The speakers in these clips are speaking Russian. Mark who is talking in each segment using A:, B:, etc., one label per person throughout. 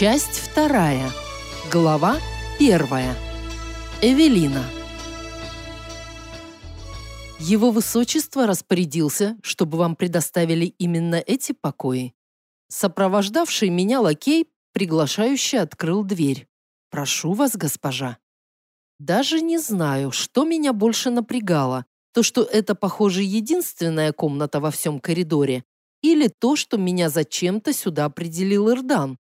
A: Часть вторая. Глава первая. Эвелина. Его высочество распорядился, чтобы вам предоставили именно эти покои. Сопровождавший меня лакей, приглашающий, открыл дверь. «Прошу вас, госпожа». Даже не знаю, что меня больше напрягало. То, что это, похоже, единственная комната во всем коридоре, или то, что меня зачем-то сюда определил Ирдан.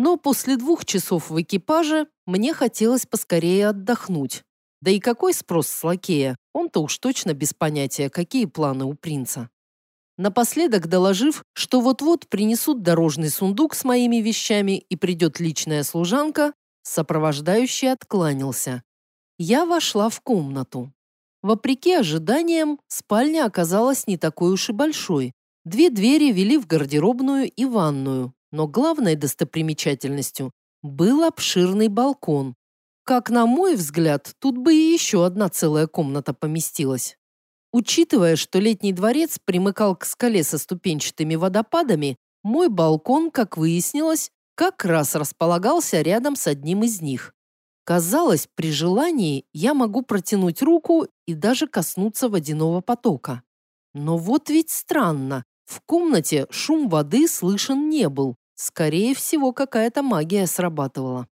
A: Но после двух часов в экипаже мне хотелось поскорее отдохнуть. Да и какой спрос с лакея? Он-то уж точно без понятия, какие планы у принца. Напоследок доложив, что вот-вот принесут дорожный сундук с моими вещами и придет личная служанка, сопровождающий откланялся. Я вошла в комнату. Вопреки ожиданиям, спальня оказалась не такой уж и большой. Две двери вели в гардеробную и ванную, но главной достопримечательностью был обширный балкон. Как на мой взгляд, тут бы и еще одна целая комната поместилась. Учитывая, что летний дворец примыкал к скале со ступенчатыми водопадами, мой балкон, как выяснилось, как раз располагался рядом с одним из них. Казалось, при желании я могу протянуть руку и даже коснуться водяного потока. Но вот ведь странно, в комнате шум воды слышен не был. Скорее всего, какая-то магия срабатывала.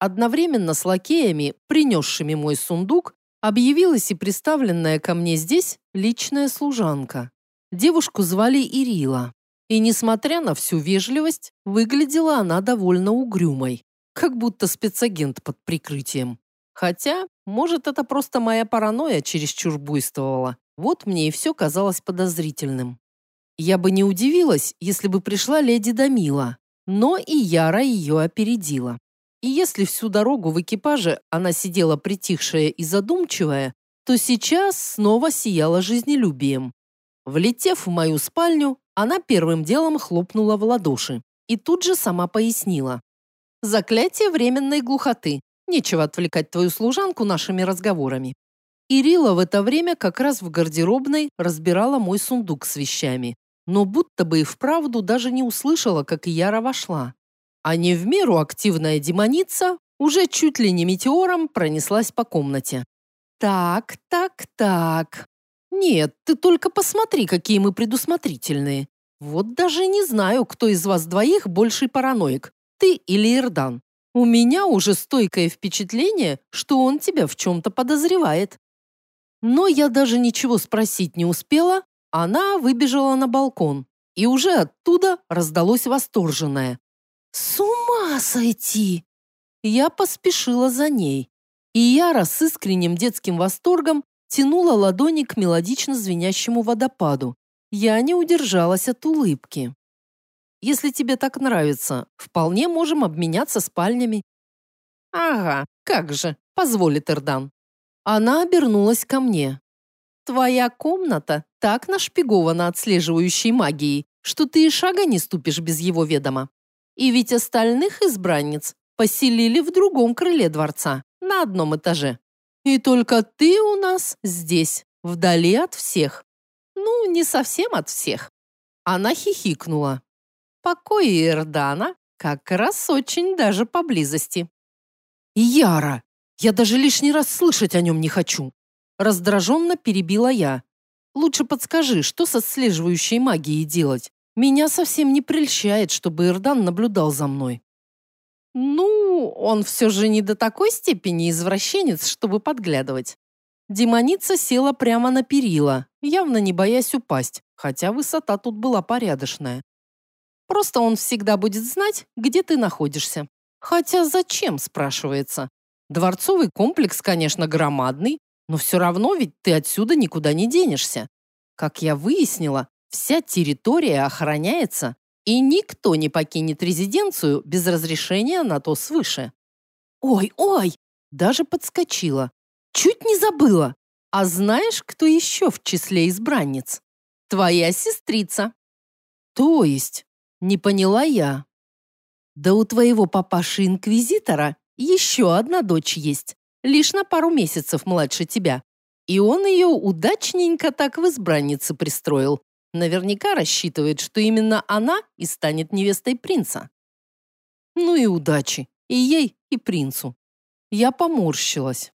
A: Одновременно с лакеями, принесшими мой сундук, объявилась и представленная ко мне здесь личная служанка. Девушку звали Ирила. И, несмотря на всю вежливость, выглядела она довольно угрюмой, как будто спецагент под прикрытием. Хотя, может, это просто моя паранойя чересчур буйствовала. Вот мне и все казалось подозрительным. Я бы не удивилась, если бы пришла леди Дамила, но и Яра ее опередила. И если всю дорогу в экипаже она сидела притихшая и задумчивая, то сейчас снова сияла жизнелюбием. Влетев в мою спальню, она первым делом хлопнула в ладоши и тут же сама пояснила. «Заклятие временной глухоты. Нечего отвлекать твою служанку нашими разговорами». Ирила в это время как раз в гардеробной разбирала мой сундук с вещами но будто бы и вправду даже не услышала, как Яра вошла. А не в меру активная демоница уже чуть ли не метеором пронеслась по комнате. «Так, так, так. Нет, ты только посмотри, какие мы предусмотрительные. Вот даже не знаю, кто из вас двоих больший параноик, ты или Ирдан. У меня уже стойкое впечатление, что он тебя в чем-то подозревает». Но я даже ничего спросить не успела, она выбежала на балкон, и уже оттуда раздалось восторженное. «С ума сойти!» Я поспешила за ней, и Яра с искренним детским восторгом тянула ладони к мелодично звенящему водопаду. Я не удержалась от улыбки. «Если тебе так нравится, вполне можем обменяться спальнями». «Ага, как же, позволит Эрдан». Она обернулась ко мне. Твоя комната так нашпигована отслеживающей магией, что ты и шага не ступишь без его ведома. И ведь остальных избранниц поселили в другом крыле дворца, на одном этаже. И только ты у нас здесь, вдали от всех. Ну, не совсем от всех. Она хихикнула. Покой Ирдана как раз очень даже поблизости. Яра, я даже лишний раз слышать о нем не хочу. Раздраженно перебила я. Лучше подскажи, что со отслеживающей магией делать? Меня совсем не прельщает, чтобы Ирдан наблюдал за мной. Ну, он все же не до такой степени извращенец, чтобы подглядывать. Демоница села прямо на перила, явно не боясь упасть, хотя высота тут была порядочная. Просто он всегда будет знать, где ты находишься. Хотя зачем, спрашивается. Дворцовый комплекс, конечно, громадный, но все равно ведь ты отсюда никуда не денешься. Как я выяснила, вся территория охраняется, и никто не покинет резиденцию без разрешения на то свыше. Ой, ой, даже подскочила. Чуть не забыла. А знаешь, кто еще в числе избранниц? Твоя сестрица. То есть, не поняла я. Да у твоего папаши-инквизитора еще одна дочь есть, лишь на пару месяцев младше тебя. И он ее удачненько так в избраннице пристроил. Наверняка рассчитывает, что именно она и станет невестой принца. Ну и удачи. И ей, и принцу. Я поморщилась.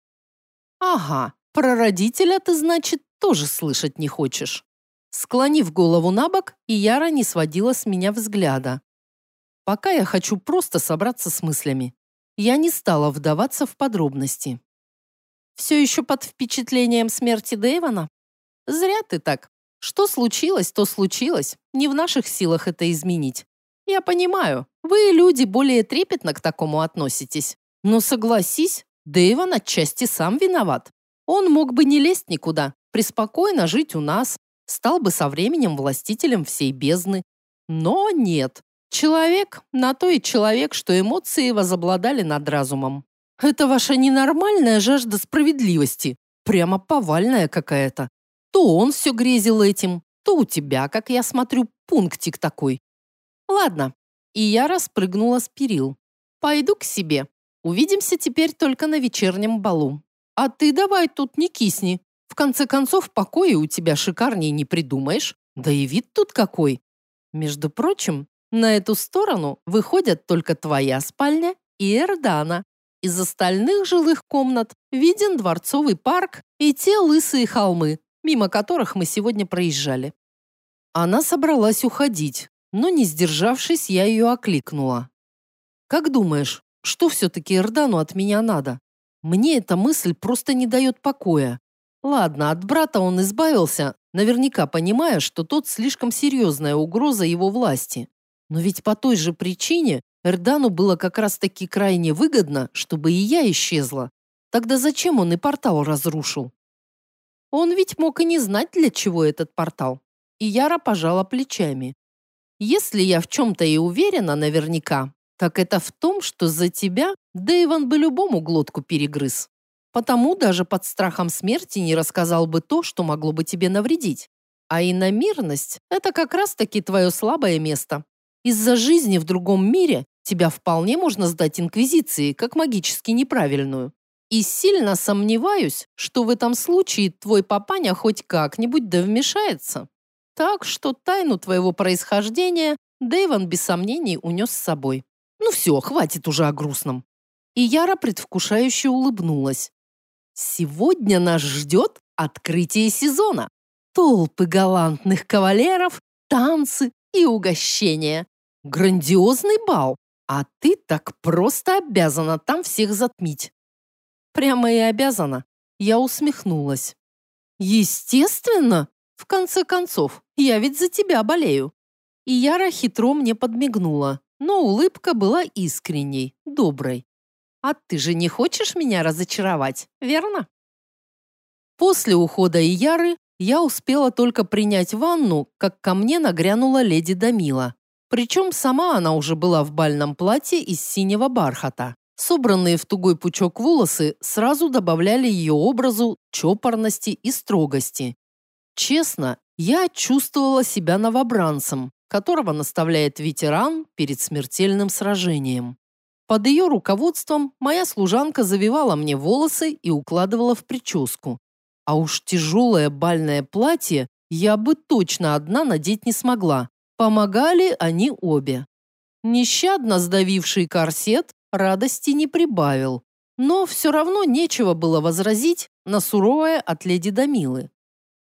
A: Ага, про родителя ты, значит, тоже слышать не хочешь. Склонив голову на бок, Яра не сводила с меня взгляда. Пока я хочу просто собраться с мыслями. Я не стала вдаваться в подробности. Все еще под впечатлением смерти Дэйвана? Зря ты так. Что случилось, то случилось. Не в наших силах это изменить. Я понимаю, вы, люди, более трепетно к такому относитесь. Но согласись, Дэйван отчасти сам виноват. Он мог бы не лезть никуда, преспокойно жить у нас, стал бы со временем властителем всей бездны. Но нет. Человек на то и человек, что эмоции возобладали над разумом. Это ваша ненормальная жажда справедливости, прямо повальная какая-то. То он все грезил этим, то у тебя, как я смотрю, пунктик такой. Ладно. И я распрыгнула с перил. Пойду к себе. Увидимся теперь только на вечернем балу. А ты давай тут не кисни. В конце концов, покоя у тебя шикарней не придумаешь. Да и вид тут какой. Между прочим, на эту сторону выходят только твоя спальня и Эрдана. Из остальных жилых комнат виден дворцовый парк и те лысые холмы, мимо которых мы сегодня проезжали. Она собралась уходить, но, не сдержавшись, я ее окликнула. «Как думаешь, что все-таки Эрдану от меня надо? Мне эта мысль просто не дает покоя. Ладно, от брата он избавился, наверняка понимая, что тот слишком серьезная угроза его власти. Но ведь по той же причине Эрдану было как раз-таки крайне выгодно, чтобы и я исчезла. Тогда зачем он и портал разрушил? Он ведь мог и не знать, для чего этот портал. И Яра пожала плечами. Если я в чем-то и уверена наверняка, так это в том, что за тебя Дэйван бы любому глотку перегрыз. Потому даже под страхом смерти не рассказал бы то, что могло бы тебе навредить. А иномирность – это как раз-таки твое слабое место. Из-за жизни в другом мире тебя вполне можно сдать Инквизиции, как магически неправильную. И сильно сомневаюсь, что в этом случае твой папаня хоть как-нибудь да вмешается. Так что тайну твоего происхождения Дэйван без сомнений унес с собой. Ну все, хватит уже о грустном. И Яра предвкушающе улыбнулась. Сегодня нас ждет открытие сезона. Толпы галантных кавалеров, танцы и угощения. Грандиозный бал. А ты так просто обязана там всех затмить. Прямо и обязана. Я усмехнулась. Естественно. В конце концов, я ведь за тебя болею. И Яра хитро мне подмигнула, но улыбка была искренней, доброй. А ты же не хочешь меня разочаровать, верно? После ухода Ияры я успела только принять ванну, как ко мне нагрянула леди Дамила. Причем сама она уже была в бальном платье из синего бархата. Собранные в тугой пучок волосы сразу добавляли ее образу чопорности и строгости. Честно, я чувствовала себя новобранцем, которого наставляет ветеран перед смертельным сражением. Под ее руководством моя служанка завивала мне волосы и укладывала в прическу. А уж тяжелое бальное платье я бы точно одна надеть не смогла. Помогали они обе. Нещадно сдавивший корсет радости не прибавил, но все равно нечего было возразить на суровое от леди Дамилы.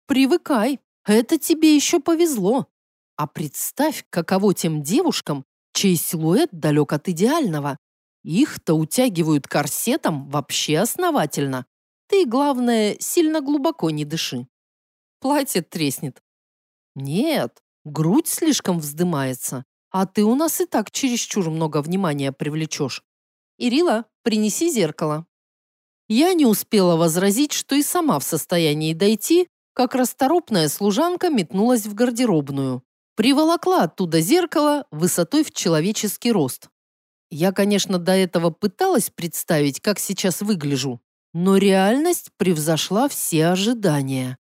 A: «Привыкай, это тебе еще повезло. А представь, каково тем девушкам, чей силуэт далек от идеального. Их-то утягивают корсетом вообще основательно. Ты, главное, сильно глубоко не дыши. Платье треснет. Нет, грудь слишком вздымается, а ты у нас и так чересчур много внимания привлечешь. Ирила, принеси зеркало. Я не успела возразить, что и сама в состоянии дойти, как расторопная служанка метнулась в гардеробную. Приволокла оттуда зеркало высотой в человеческий рост. Я, конечно, до этого пыталась представить, как сейчас выгляжу, но реальность превзошла все ожидания.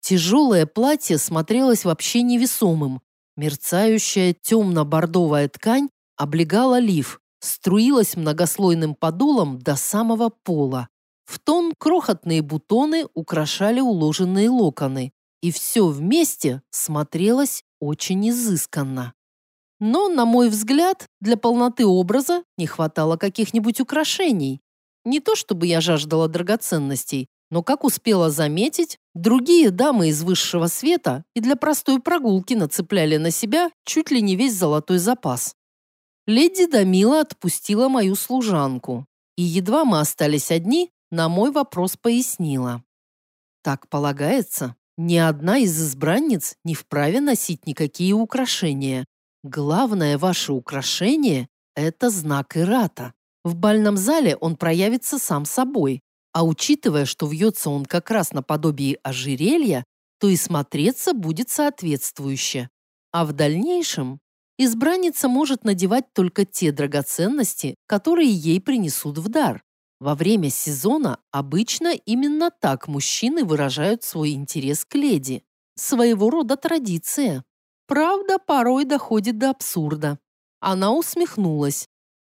A: Тяжелое платье смотрелось вообще невесомым. Мерцающая темно-бордовая ткань облегала лиф, струилась многослойным подолом до самого пола. В тон крохотные бутоны украшали уложенные локоны, и все вместе смотрелось очень изысканно. Но, на мой взгляд, для полноты образа не хватало каких-нибудь украшений. Не то чтобы я жаждала драгоценностей, но, как успела заметить, другие дамы из высшего света и для простой прогулки нацепляли на себя чуть ли не весь золотой запас. Леди Дамила отпустила мою служанку, и едва мы остались одни, на мой вопрос пояснила. Так полагается, ни одна из избранниц не вправе носить никакие украшения. Главное ваше украшение – это знак Ирата. В бальном зале он проявится сам собой, а учитывая, что вьется он как раз наподобие ожерелья, то и смотреться будет соответствующе. А в дальнейшем избранница может надевать только те драгоценности, которые ей принесут в дар. Во время сезона обычно именно так мужчины выражают свой интерес к леди. Своего рода традиция. Правда, порой доходит до абсурда. Она усмехнулась.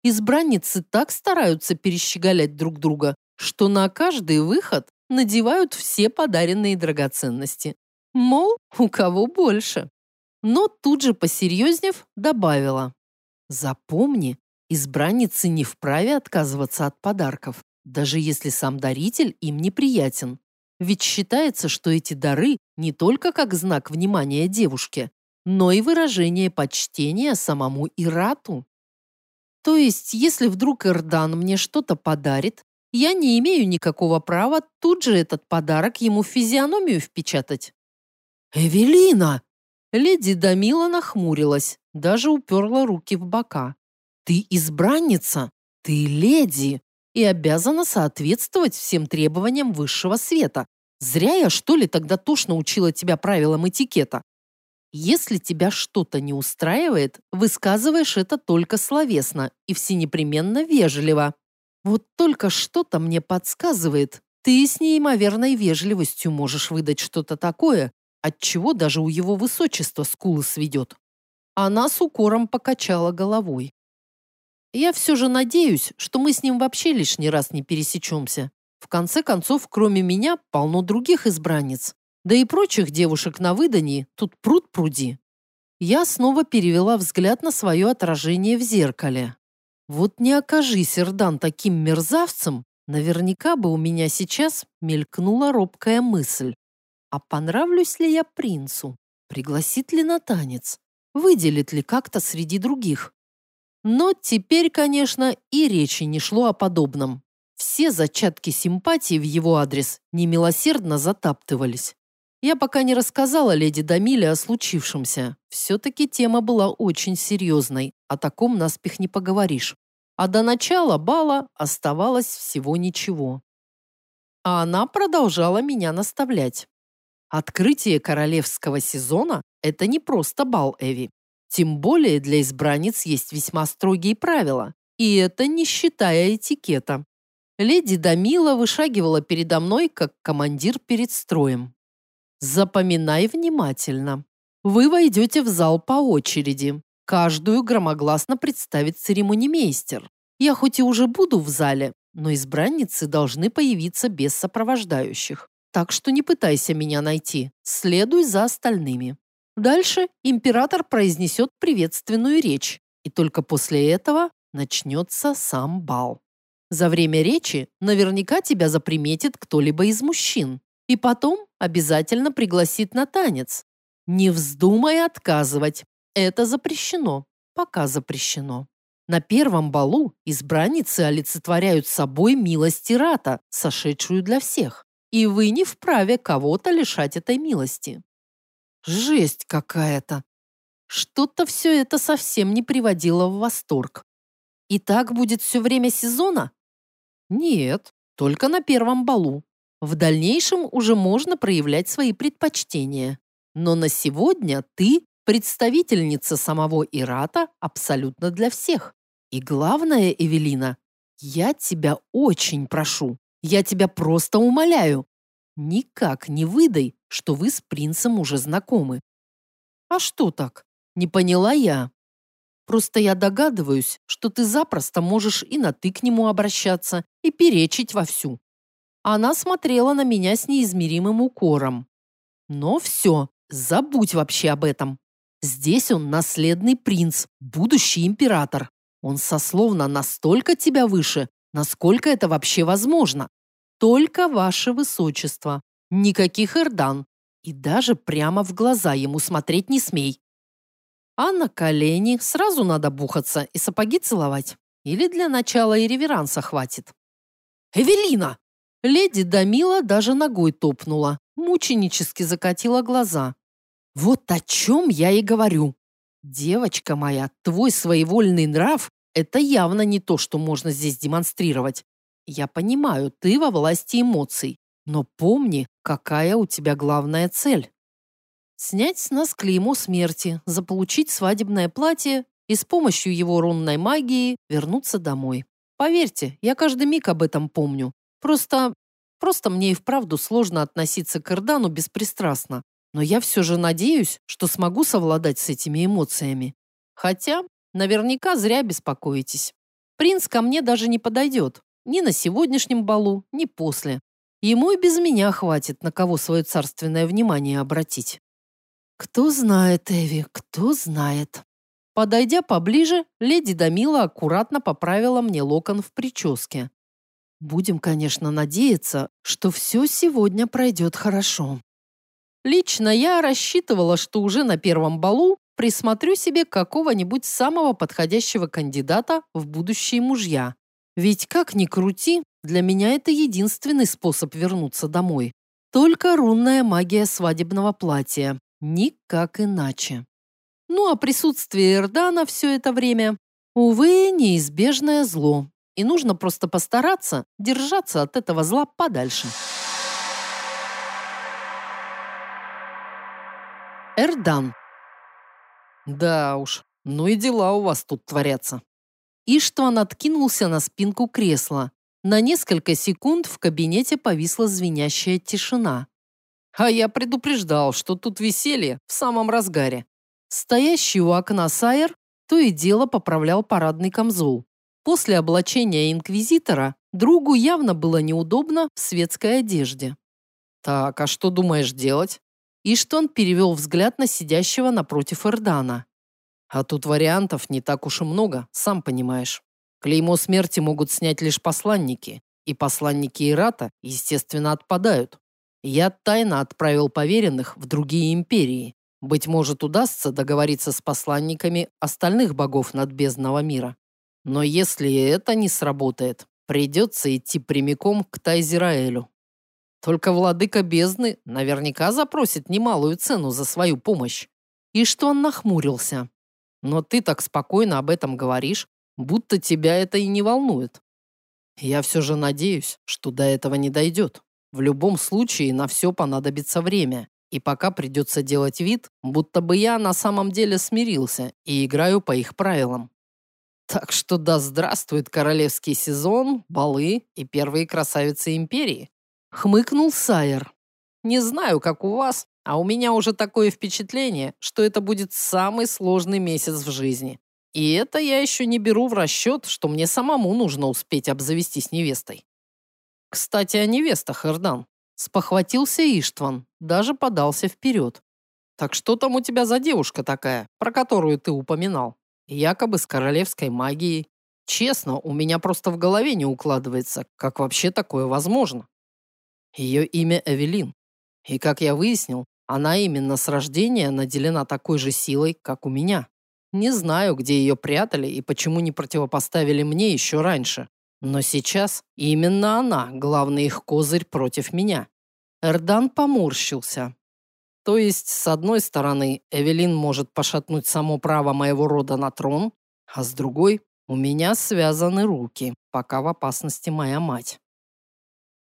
A: Избранницы так стараются перещеголять друг друга, что на каждый выход надевают все подаренные драгоценности. Мол, у кого больше. Но тут же посерьезнев добавила. Запомни, избранницы не вправе отказываться от подарков, даже если сам даритель им неприятен. Ведь считается, что эти дары не только как знак внимания девушке, но и выражение почтения самому Ирату. То есть, если вдруг Эрдан мне что-то подарит, я не имею никакого права тут же этот подарок ему в физиономию впечатать. «Эвелина!» Леди Дамила нахмурилась, даже уперла руки в бока. «Ты избранница, ты леди и обязана соответствовать всем требованиям высшего света. Зря я, что ли, тогда тошно учила тебя правилам этикета. Если тебя что-то не устраивает, высказываешь это только словесно и всенепременно вежливо. Вот только что-то мне подсказывает, ты с неимоверной вежливостью можешь выдать что-то такое, от чего даже у его высочества скулы сведет. Она с укором покачала головой. Я все же надеюсь, что мы с ним вообще лишний раз не пересечемся. В конце концов, кроме меня, полно других избранниц. Да и прочих девушек на выдании тут пруд пруди. Я снова перевела взгляд на свое отражение в зеркале. Вот не окажись Эрдан таким мерзавцем, наверняка бы у меня сейчас мелькнула робкая мысль. А понравлюсь ли я принцу? Пригласит ли на танец? Выделит ли как-то среди других? Но теперь, конечно, и речи не шло о подобном. Все зачатки симпатии в его адрес немилосердно затаптывались. Я пока не рассказала леди Дамиле о случившемся. Все-таки тема была очень серьезной, о таком наспех не поговоришь а до начала бала оставалось всего ничего. А она продолжала меня наставлять. Открытие королевского сезона – это не просто бал, Эви. Тем более для избранниц есть весьма строгие правила, и это не считая этикета. Леди Дамила вышагивала передо мной, как командир перед строем. Запоминай внимательно. Вы войдете в зал по очереди. Каждую громогласно представит церемонимейстер. Я хоть и уже буду в зале, но избранницы должны появиться без сопровождающих. Так что не пытайся меня найти, следуй за остальными. Дальше император произнесет приветственную речь, и только после этого начнется сам бал. За время речи наверняка тебя заприметит кто-либо из мужчин, и потом обязательно пригласит на танец. Не вздумай отказывать, это запрещено, пока запрещено. На первом балу избранницы олицетворяют собой милость Ирата, сошедшую для всех. И вы не вправе кого-то лишать этой милости. Жесть какая-то. Что-то все это совсем не приводило в восторг. И так будет все время сезона? Нет, только на первом балу. В дальнейшем уже можно проявлять свои предпочтения. Но на сегодня ты представительница самого Ирата абсолютно для всех. И главное, Эвелина, я тебя очень прошу, я тебя просто умоляю, никак не выдай, что вы с принцем уже знакомы. А что так? Не поняла я. Просто я догадываюсь, что ты запросто можешь и на «ты» к нему обращаться, и перечить вовсю. Она смотрела на меня с неизмеримым укором. Но все, забудь вообще об этом. Здесь он наследный принц, будущий император. Он сословно настолько тебя выше, насколько это вообще возможно. Только ваше высочество. Никаких эрдан. И даже прямо в глаза ему смотреть не смей. А на колени сразу надо бухаться и сапоги целовать. Или для начала и реверанса хватит. «Эвелина!» Леди Дамила даже ногой топнула, мученически закатила глаза. «Вот о чем я и говорю. Девочка моя, твой своевольный нрав – это явно не то, что можно здесь демонстрировать. Я понимаю, ты во власти эмоций, но помни, какая у тебя главная цель. Снять с нас клеймо смерти, заполучить свадебное платье и с помощью его рунной магии вернуться домой. Поверьте, я каждый миг об этом помню. Просто... просто мне и вправду сложно относиться к Эрдану беспристрастно. Но я все же надеюсь, что смогу совладать с этими эмоциями. Хотя, наверняка зря беспокоитесь. Принц ко мне даже не подойдет. Ни на сегодняшнем балу, ни после. Ему и без меня хватит, на кого свое царственное внимание обратить. Кто знает, Эви, кто знает. Подойдя поближе, леди Дамила аккуратно поправила мне локон в прическе. Будем, конечно, надеяться, что все сегодня пройдет хорошо. Лично я рассчитывала, что уже на первом балу присмотрю себе какого-нибудь самого подходящего кандидата в будущие мужья. Ведь как ни крути, для меня это единственный способ вернуться домой. Только рунная магия свадебного платья, Никак иначе. Ну а присутствие Эрдана все это время, увы, неизбежное зло. И нужно просто постараться держаться от этого зла подальше. Эрдан. Да уж, ну и дела у вас тут творятся. Иштван откинулся на спинку кресла. На несколько секунд в кабинете повисла звенящая тишина. А я предупреждал, что тут веселье в самом разгаре. Стоящий у окна Сайер то и дело поправлял парадный камзол. После облачения инквизитора другу явно было неудобно в светской одежде. «Так, а что думаешь делать?» Иштон перевел взгляд на сидящего напротив Эрдана. «А тут вариантов не так уж и много, сам понимаешь. Клеймо смерти могут снять лишь посланники, и посланники Ирата, естественно, отпадают. Я тайно отправил поверенных в другие империи. Быть может, удастся договориться с посланниками остальных богов надбездного мира. Но если это не сработает, придется идти прямиком к Тайзераэлю. Только владыка бездны наверняка запросит немалую цену за свою помощь. И что он нахмурился. Но ты так спокойно об этом говоришь, будто тебя это и не волнует. Я все же надеюсь, что до этого не дойдет. В любом случае на все понадобится время, и пока придется делать вид, будто бы я на самом деле смирился и играю по их правилам. Так что да здравствует королевский сезон, балы и первые красавицы империи. Хмыкнул Сайер. Не знаю, как у вас, а у меня уже такое впечатление, что это будет самый сложный месяц в жизни. И это я еще не беру в расчет, что мне самому нужно успеть обзавестись невестой. Кстати, о невестах, Эрдан. Спохватился Иштван, даже подался вперед. Так что там у тебя за девушка такая, про которую ты упоминал? Якобы с королевской магией. Честно, у меня просто в голове не укладывается, как вообще такое возможно. Ее имя Эвелин. И, как я выяснил, она именно с рождения наделена такой же силой, как у меня. Не знаю, где ее прятали и почему не противопоставили мне еще раньше. Но сейчас именно она главный их козырь против меня. Эрдан поморщился. То есть, с одной стороны, Эвелин может пошатнуть само право моего рода на трон, а с другой, у меня связаны руки, пока в опасности моя мать.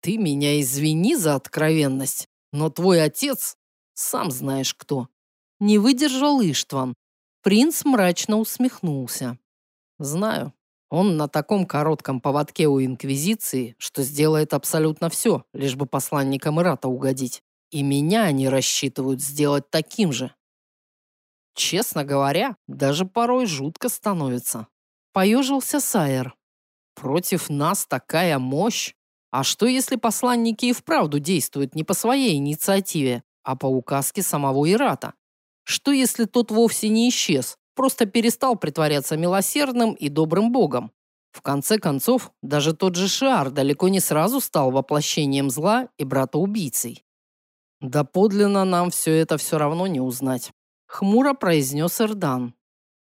A: Ты меня извини за откровенность, но твой отец, сам знаешь кто. Не выдержал Иштван. Принц мрачно усмехнулся. Знаю, он на таком коротком поводке у Инквизиции, что сделает абсолютно все, лишь бы посланникам Ирата угодить. И меня они рассчитывают сделать таким же. Честно говоря, даже порой жутко становится. Поежился Сайер. Против нас такая мощь. А что, если посланники и вправду действуют не по своей инициативе, а по указке самого Ирата? Что если тот вовсе не исчез, просто перестал притворяться милосердным и добрым богом? В конце концов, даже тот же Шиар далеко не сразу стал воплощением зла и брата-убийцей. Да подлинно нам все это все равно не узнать. Хмуро произнес Эрдан.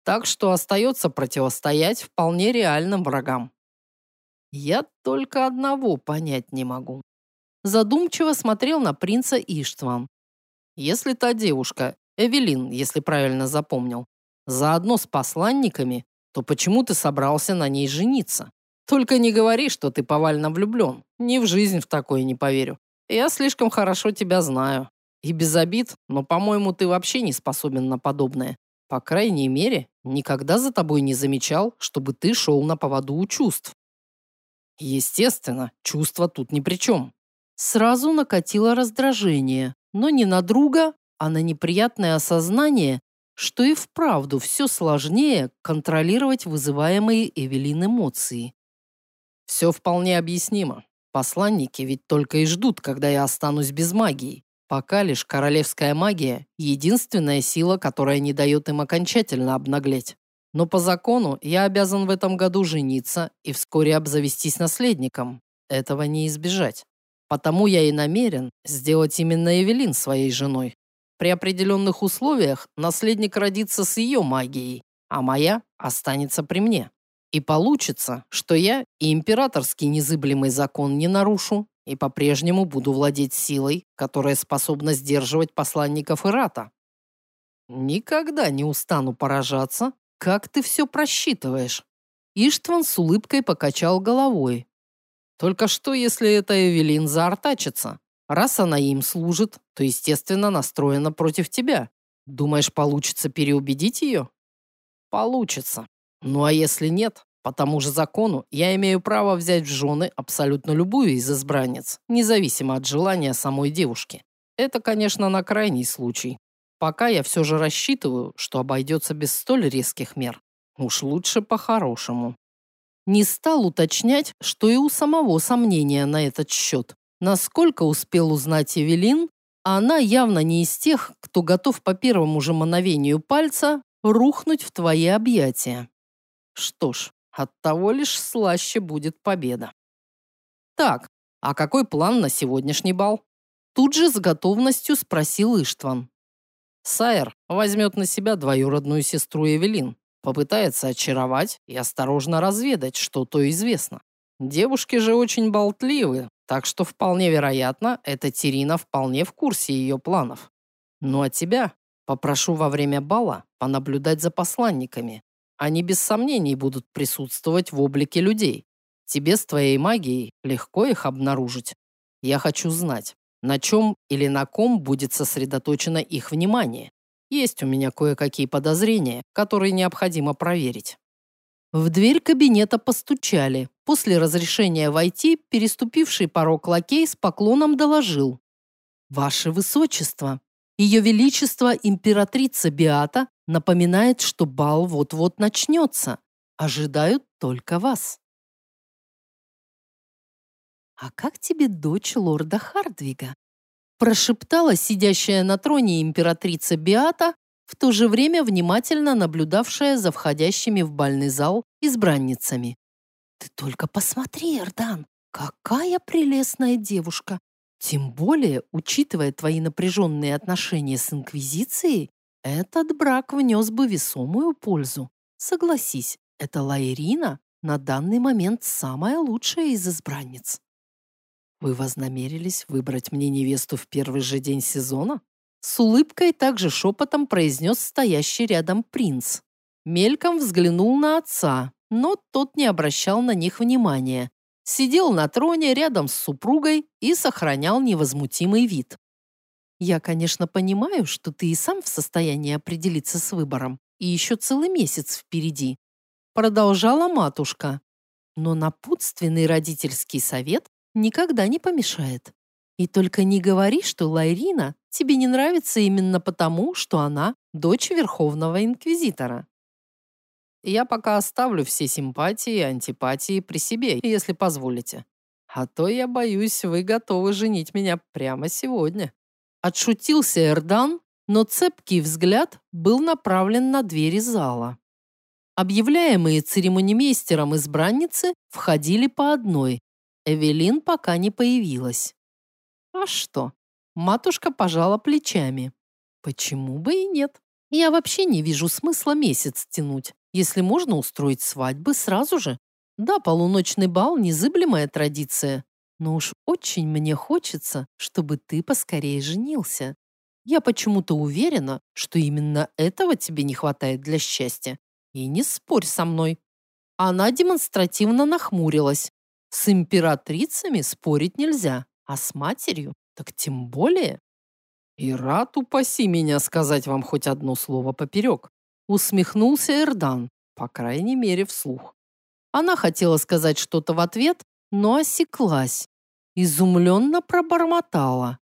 A: Так что остается противостоять вполне реальным врагам. Я только одного понять не могу. Задумчиво смотрел на принца Иштван. Если та девушка, Эвелин, если правильно запомнил, заодно с посланниками, то почему ты собрался на ней жениться? Только не говори, что ты повально влюблен. Ни в жизнь в такое не поверю. Я слишком хорошо тебя знаю. И без обид, но, по-моему, ты вообще не способен на подобное. По крайней мере, никогда за тобой не замечал, чтобы ты шел на поводу у чувств. Естественно, чувства тут ни при чем. Сразу накатило раздражение, но не на друга, а на неприятное осознание, что и вправду все сложнее контролировать вызываемые Эвелин эмоции. Все вполне объяснимо. Посланники ведь только и ждут, когда я останусь без магии. Пока лишь королевская магия – единственная сила, которая не дает им окончательно обнаглеть. Но по закону я обязан в этом году жениться и вскоре обзавестись наследником. Этого не избежать. Потому я и намерен сделать именно Эвелин своей женой. При определенных условиях наследник родится с ее магией, а моя останется при мне. И получится, что я и императорский незыблемый закон не нарушу, и по-прежнему буду владеть силой, которая способна сдерживать посланников Ирата. Никогда не устану поражаться, как ты все просчитываешь. Иштван с улыбкой покачал головой. Только что, если это Эвелин заортачится? Раз она им служит, то, естественно, настроена против тебя. Думаешь, получится переубедить ее? Получится. Ну а если нет, по тому же закону я имею право взять в жены абсолютно любую из избранниц, независимо от желания самой девушки. Это, конечно, на крайний случай. Пока я все же рассчитываю, что обойдется без столь резких мер. Уж лучше по-хорошему. Не стал уточнять, что и у самого сомнения на этот счет. Насколько успел узнать Эвелин, она явно не из тех, кто готов по первому же мановению пальца рухнуть в твои объятия. Что ж, от того лишь слаще будет победа. Так, а какой план на сегодняшний бал? Тут же с готовностью спросил Иштван. Сайер возьмет на себя двоюродную сестру Эвелин, попытается очаровать и осторожно разведать, что то известно. Девушки же очень болтливы, так что вполне вероятно, эта Терина вполне в курсе ее планов. Ну а тебя попрошу во время бала понаблюдать за посланниками, они без сомнений будут присутствовать в облике людей. Тебе с твоей магией легко их обнаружить. Я хочу знать, на чем или на ком будет сосредоточено их внимание. Есть у меня кое-какие подозрения, которые необходимо проверить. В дверь кабинета постучали. После разрешения войти, переступивший порог лакей с поклоном доложил. «Ваше Высочество, Ее Величество императрица Биата Напоминает, что бал вот-вот начнется. Ожидают только вас. «А как тебе дочь лорда Хардвига?» прошептала сидящая на троне императрица Биата, в то же время внимательно наблюдавшая за входящими в бальный зал избранницами. «Ты только посмотри, Эрдан, какая прелестная девушка! Тем более, учитывая твои напряженные отношения с Инквизицией, этот брак внес бы весомую пользу. Согласись, эта Лайрина на данный момент самая лучшая из избранниц. Вы вознамерились выбрать мне невесту в первый же день сезона? С улыбкой также шепотом произнес стоящий рядом принц. Мельком взглянул на отца, но тот не обращал на них внимания. Сидел на троне рядом с супругой и сохранял невозмутимый вид. Я, конечно, понимаю, что ты и сам в состоянии определиться с выбором, и еще целый месяц впереди. Продолжала матушка. Но напутственный родительский совет никогда не помешает. И только не говори, что Лайрина тебе не нравится именно потому, что она дочь Верховного Инквизитора. Я пока оставлю все симпатии и антипатии при себе, если позволите. А то, я боюсь, вы готовы женить меня прямо сегодня. Отшутился Эрдан, но цепкий взгляд был направлен на двери зала. Объявляемые церемонимейстером избранницы входили по одной. Эвелин пока не появилась. А что? Матушка пожала плечами. Почему бы и нет? Я вообще не вижу смысла месяц тянуть, если можно устроить свадьбы сразу же. Да, полуночный бал – незыблемая традиция, но уж очень мне хочется, чтобы ты поскорее женился. Я почему-то уверена, что именно этого тебе не хватает для счастья. И не спорь со мной. Она демонстративно нахмурилась. С императрицами спорить нельзя, а с матерью так тем более. И рад упаси меня сказать вам хоть одно слово поперек. Усмехнулся Эрдан, по крайней мере, вслух. Она хотела сказать что-то в ответ, но осеклась. Изумленно пробормотала.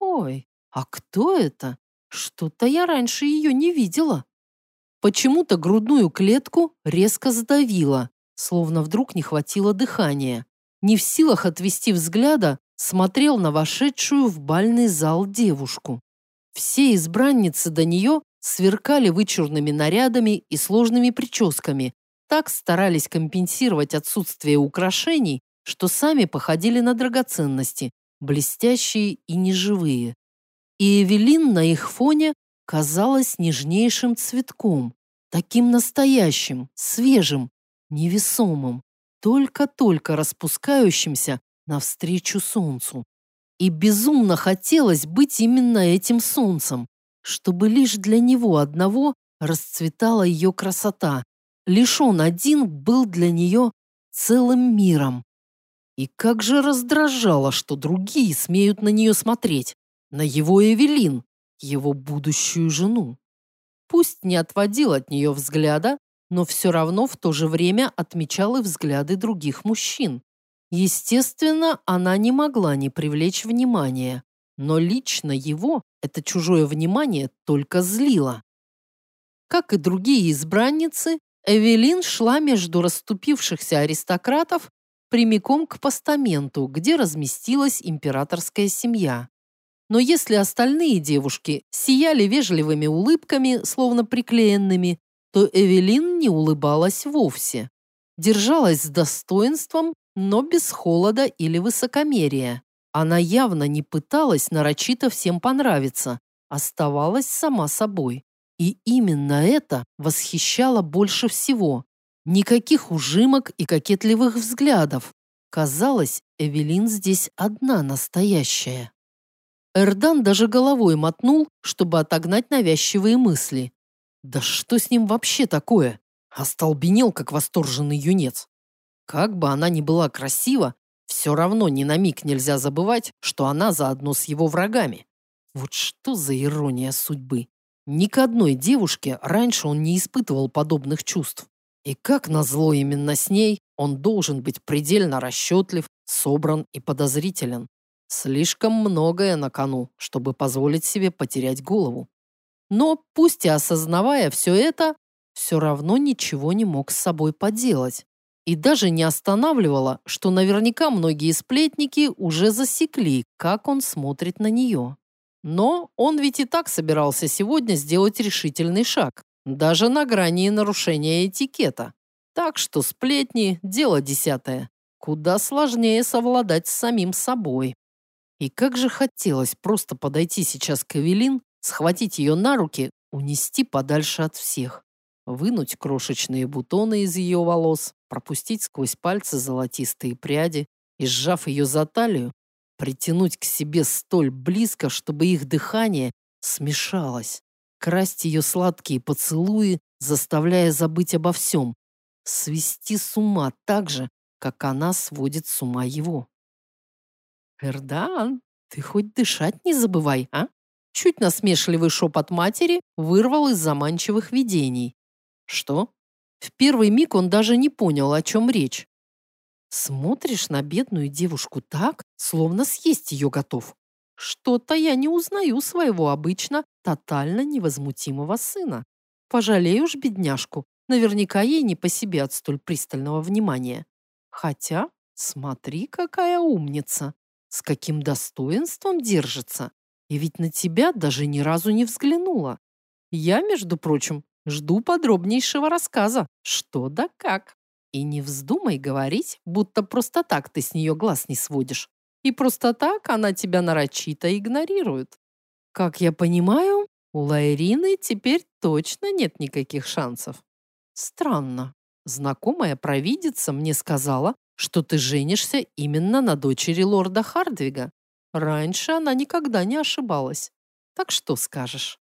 A: «Ой, а кто это? Что-то я раньше ее не видела». Почему-то грудную клетку резко сдавило, словно вдруг не хватило дыхания. Не в силах отвести взгляда, смотрел на вошедшую в бальный зал девушку. Все избранницы до нее сверкали вычурными нарядами и сложными прическами, так старались компенсировать отсутствие украшений, что сами походили на драгоценности, блестящие и неживые. И Эвелин на их фоне казалась нежнейшим цветком, таким настоящим, свежим, невесомым, только-только распускающимся навстречу солнцу. И безумно хотелось быть именно этим солнцем, чтобы лишь для него одного расцветала ее красота, Лишь он один был для нее целым миром. И как же раздражало, что другие смеют на нее смотреть, на его Эвелин, его будущую жену. Пусть не отводил от нее взгляда, но все равно в то же время отмечал и взгляды других мужчин. Естественно, она не могла не привлечь внимания, но лично его это чужое внимание только злило. Как и другие избранницы, Эвелин шла между расступившихся аристократов прямиком к постаменту, где разместилась императорская семья. Но если остальные девушки сияли вежливыми улыбками, словно приклеенными, то Эвелин не улыбалась вовсе. Держалась с достоинством, но без холода или высокомерия. Она явно не пыталась нарочито всем понравиться, оставалась сама собой. И именно это восхищало больше всего. Никаких ужимок и кокетливых взглядов. Казалось, Эвелин здесь одна настоящая. Эрдан даже головой мотнул, чтобы отогнать навязчивые мысли. Да что с ним вообще такое? Остолбенел, как восторженный юнец. Как бы она ни была красива, все равно ни на миг нельзя забывать, что она заодно с его врагами. Вот что за ирония судьбы. Ни к одной девушке раньше он не испытывал подобных чувств. И как назло именно с ней, он должен быть предельно расчетлив, собран и подозрителен. Слишком многое на кону, чтобы позволить себе потерять голову. Но, пусть и осознавая все это, все равно ничего не мог с собой поделать. И даже не останавливало, что наверняка многие сплетники уже засекли, как он смотрит на нее. Но он ведь и так собирался сегодня сделать решительный шаг, даже на грани нарушения этикета. Так что сплетни – дело десятое. Куда сложнее совладать с самим собой. И как же хотелось просто подойти сейчас к Эвелин, схватить ее на руки, унести подальше от всех. Вынуть крошечные бутоны из ее волос, пропустить сквозь пальцы золотистые пряди и, сжав ее за талию, притянуть к себе столь близко, чтобы их дыхание смешалось, красть ее сладкие поцелуи, заставляя забыть обо всем, свести с ума так же, как она сводит с ума его. «Эрдан, ты хоть дышать не забывай, а?» Чуть насмешливый шепот матери вырвал из заманчивых видений. «Что?» В первый миг он даже не понял, о чем речь. Смотришь на бедную девушку так, словно съесть ее готов. Что-то я не узнаю своего обычно тотально невозмутимого сына. Пожалею ж бедняжку, наверняка ей не по себе от столь пристального внимания. Хотя, смотри, какая умница, с каким достоинством держится. И ведь на тебя даже ни разу не взглянула. Я, между прочим, жду подробнейшего рассказа, что да как. И не вздумай говорить, будто просто так ты с нее глаз не сводишь. И просто так она тебя нарочито игнорирует. Как я понимаю, у Лайрины теперь точно нет никаких шансов. Странно. Знакомая провидица мне сказала, что ты женишься именно на дочери лорда Хардвига. Раньше она никогда не ошибалась. Так что скажешь?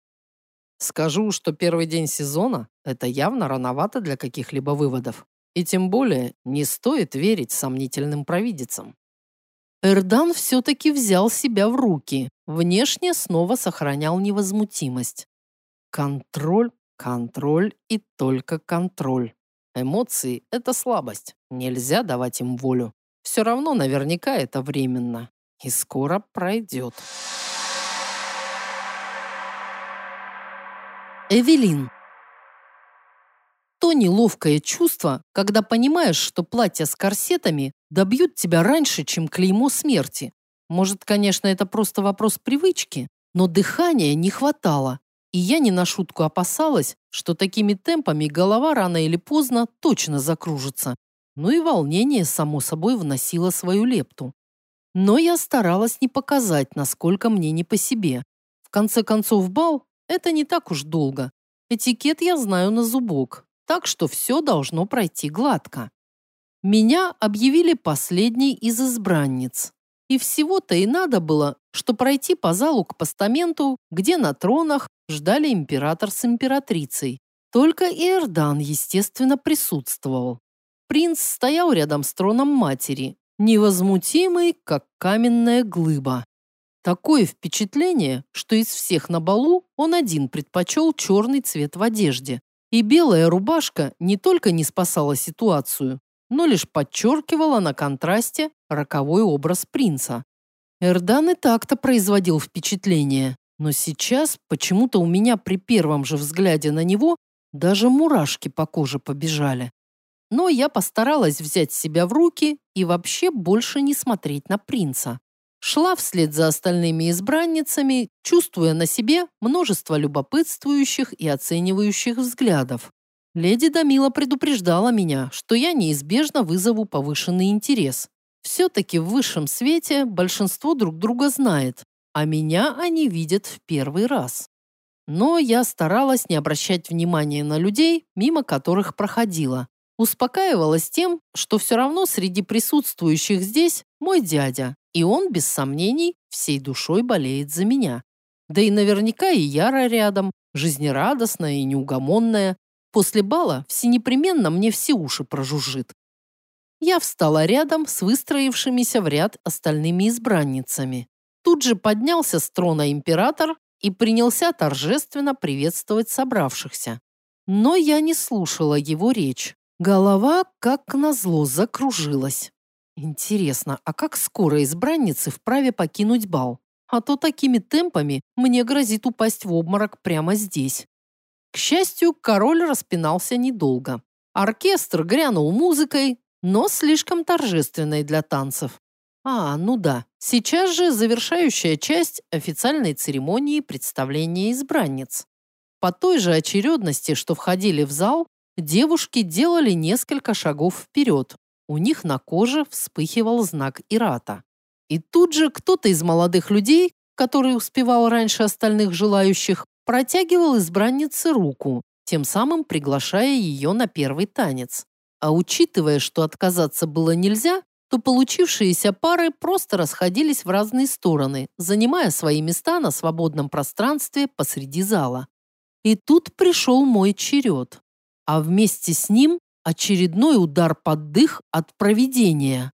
A: Скажу, что первый день сезона – это явно рановато для каких-либо выводов. И тем более не стоит верить сомнительным провидицам. Эрдан все-таки взял себя в руки, внешне снова сохранял невозмутимость. Контроль, контроль и только контроль. Эмоции – это слабость, нельзя давать им волю. Все равно наверняка это временно и скоро пройдет. Эвелин. То неловкое чувство, когда понимаешь, что платья с корсетами добьют тебя раньше, чем клеймо смерти. Может, конечно, это просто вопрос привычки, но дыхания не хватало, и я не на шутку опасалась, что такими темпами голова рано или поздно точно закружится. Ну и волнение, само собой, вносило свою лепту. Но я старалась не показать, насколько мне не по себе. В конце концов, бал – это не так уж долго. Этикет я знаю на зубок, так что все должно пройти гладко. Меня объявили последней из избранниц. И всего-то и надо было, что пройти по залу к постаменту, где на тронах ждали император с императрицей. Только Иордан, естественно, присутствовал. Принц стоял рядом с троном матери, невозмутимый, как каменная глыба. Такое впечатление, что из всех на балу он один предпочел черный цвет в одежде. И белая рубашка не только не спасала ситуацию, но лишь подчеркивала на контрасте роковой образ принца. Эрдан и так-то производил впечатление, но сейчас почему-то у меня при первом же взгляде на него даже мурашки по коже побежали. Но я постаралась взять себя в руки и вообще больше не смотреть на принца. Шла вслед за остальными избранницами, чувствуя на себе множество любопытствующих и оценивающих взглядов. Леди Дамила предупреждала меня, что я неизбежно вызову повышенный интерес. Все-таки в высшем свете большинство друг друга знает, а меня они видят в первый раз. Но я старалась не обращать внимания на людей, мимо которых проходила. Успокаивалась тем, что все равно среди присутствующих здесь мой дядя, и он, без сомнений, всей душой болеет за меня. Да и наверняка и Яра рядом, жизнерадостная и неугомонная, После бала всенепременно мне все уши прожужжит. Я встала рядом с выстроившимися в ряд остальными избранницами. Тут же поднялся с трона император и принялся торжественно приветствовать собравшихся. Но я не слушала его речь. Голова, как назло, закружилась. Интересно, а как скоро избранницы вправе покинуть бал? А то такими темпами мне грозит упасть в обморок прямо здесь. К счастью, король распинался недолго. Оркестр грянул музыкой, но слишком торжественной для танцев. А, ну да, сейчас же завершающая часть официальной церемонии представления избранниц. По той же очередности, что входили в зал, девушки делали несколько шагов вперед. У них на коже вспыхивал знак Ирата. И тут же кто-то из молодых людей, который успевал раньше остальных желающих, протягивал избраннице руку, тем самым приглашая ее на первый танец. А учитывая, что отказаться было нельзя, то получившиеся пары просто расходились в разные стороны, занимая свои места на свободном пространстве посреди зала. И тут пришел мой черед. А вместе с ним очередной удар под дых от провидения.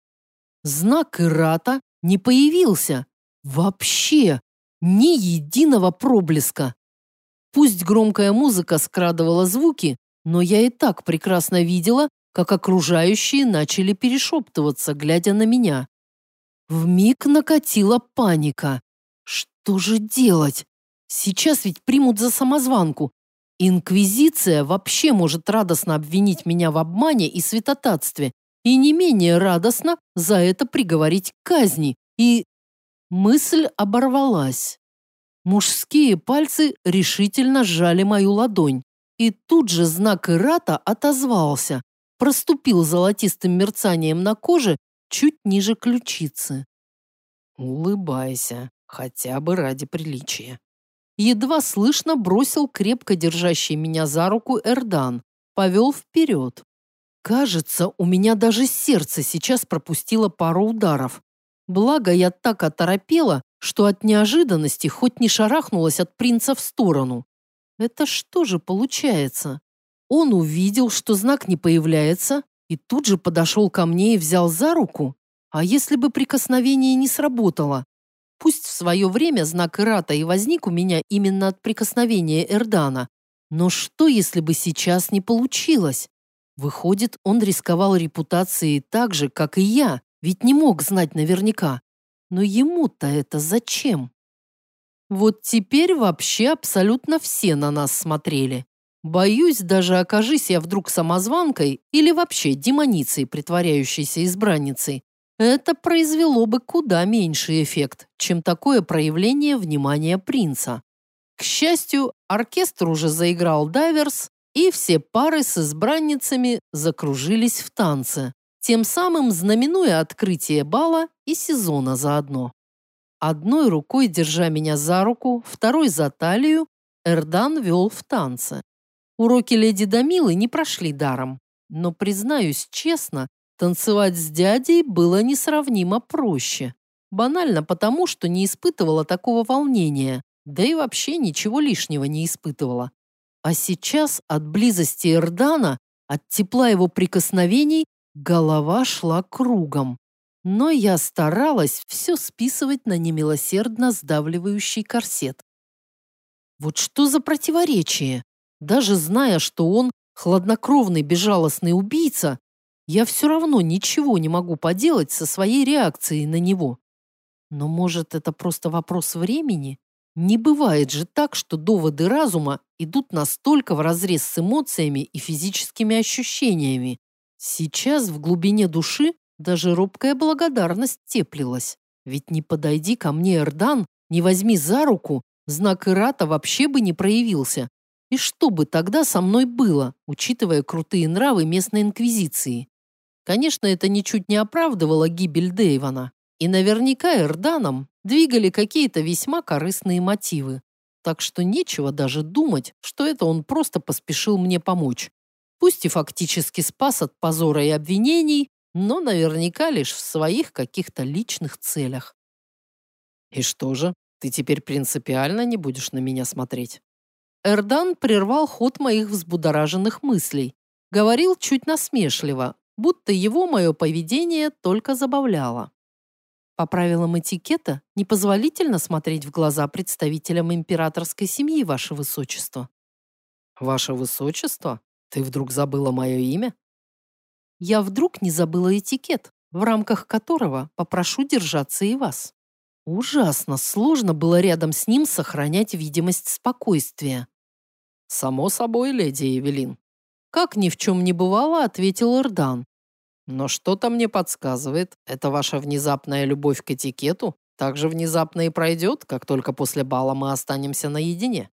A: Знак Ирата не появился. Вообще. Ни единого проблеска. Пусть громкая музыка скрадывала звуки, но я и так прекрасно видела, как окружающие начали перешептываться, глядя на меня. В миг накатила паника. Что же делать? Сейчас ведь примут за самозванку. Инквизиция вообще может радостно обвинить меня в обмане и святотатстве, и не менее радостно за это приговорить к казни. И мысль оборвалась. Мужские пальцы решительно сжали мою ладонь. И тут же знак Ирата отозвался, проступил золотистым мерцанием на коже чуть ниже ключицы. «Улыбайся, хотя бы ради приличия». Едва слышно бросил крепко держащий меня за руку Эрдан, повел вперед. Кажется, у меня даже сердце сейчас пропустило пару ударов. Благо, я так оторопела, что от неожиданности хоть не шарахнулась от принца в сторону. Это что же получается? Он увидел, что знак не появляется, и тут же подошел ко мне и взял за руку? А если бы прикосновение не сработало? Пусть в свое время знак Ирата и возник у меня именно от прикосновения Эрдана, но что, если бы сейчас не получилось? Выходит, он рисковал репутацией так же, как и я, ведь не мог знать наверняка. Но ему-то это зачем? Вот теперь вообще абсолютно все на нас смотрели. Боюсь, даже окажись я вдруг самозванкой или вообще демоницей, притворяющейся избранницей, это произвело бы куда меньший эффект, чем такое проявление внимания принца. К счастью, оркестр уже заиграл дайверс, и все пары с избранницами закружились в танце, тем самым знаменуя открытие бала и сезона заодно. Одной рукой, держа меня за руку, второй за талию, Эрдан вел в танце. Уроки леди Дамилы не прошли даром, но, признаюсь честно, танцевать с дядей было несравнимо проще. Банально потому, что не испытывала такого волнения, да и вообще ничего лишнего не испытывала. А сейчас от близости Эрдана, от тепла его прикосновений, голова шла кругом. Но я старалась все списывать на немилосердно сдавливающий корсет. Вот что за противоречие? Даже зная, что он хладнокровный безжалостный убийца, я все равно ничего не могу поделать со своей реакцией на него. Но может это просто вопрос времени? Не бывает же так, что доводы разума идут настолько вразрез с эмоциями и физическими ощущениями. Сейчас в глубине души даже робкая благодарность теплилась. Ведь не подойди ко мне, Эрдан, не возьми за руку, знак Ирата вообще бы не проявился. И что бы тогда со мной было, учитывая крутые нравы местной инквизиции? Конечно, это ничуть не оправдывало гибель Дэйвана. И наверняка Эрданом двигали какие-то весьма корыстные мотивы. Так что нечего даже думать, что это он просто поспешил мне помочь. Пусть и фактически спас от позора и обвинений, но наверняка лишь в своих каких-то личных целях. «И что же, ты теперь принципиально не будешь на меня смотреть?» Эрдан прервал ход моих взбудораженных мыслей. Говорил чуть насмешливо, будто его мое поведение только забавляло. По правилам этикета непозволительно смотреть в глаза представителям императорской семьи, ваше высочество. Ваше высочество? Ты вдруг забыла мое имя? Я вдруг не забыла этикет, в рамках которого попрошу держаться и вас. Ужасно сложно было рядом с ним сохранять видимость спокойствия. Само собой, леди Евелин. Как ни в чем не бывало, ответил Эрдан, но что-то мне подсказывает, это ваша внезапная любовь к этикету так же внезапно и пройдет, как только после бала мы останемся наедине.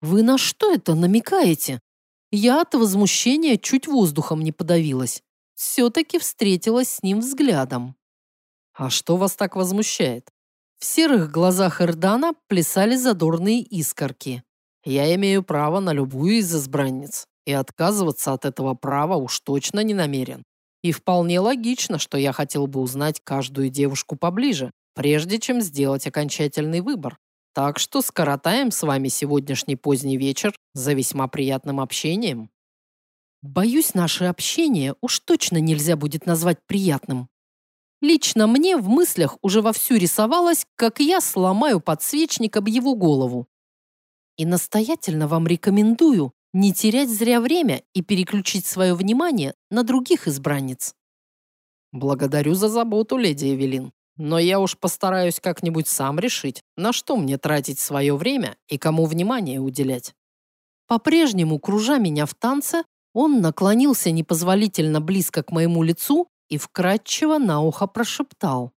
A: Вы на что это намекаете? Я от возмущения чуть воздухом не подавилась. Все-таки встретилась с ним взглядом. А что вас так возмущает? В серых глазах Эрдана плясали задорные искорки. Я имею право на любую из избранниц, и отказываться от этого права уж точно не намерен. И вполне логично, что я хотел бы узнать каждую девушку поближе, прежде чем сделать окончательный выбор. Так что скоротаем с вами сегодняшний поздний вечер за весьма приятным общением. Боюсь, наше общение уж точно нельзя будет назвать приятным. Лично мне в мыслях уже вовсю рисовалось, как я сломаю подсвечник об его голову. И настоятельно вам рекомендую не терять зря время и переключить свое внимание на других избранниц. Благодарю за заботу, леди Эвелин. Но я уж постараюсь как-нибудь сам решить, на что мне тратить свое время и кому внимание уделять. По-прежнему, кружа меня в танце, он наклонился непозволительно близко к моему лицу и вкрадчиво на ухо прошептал.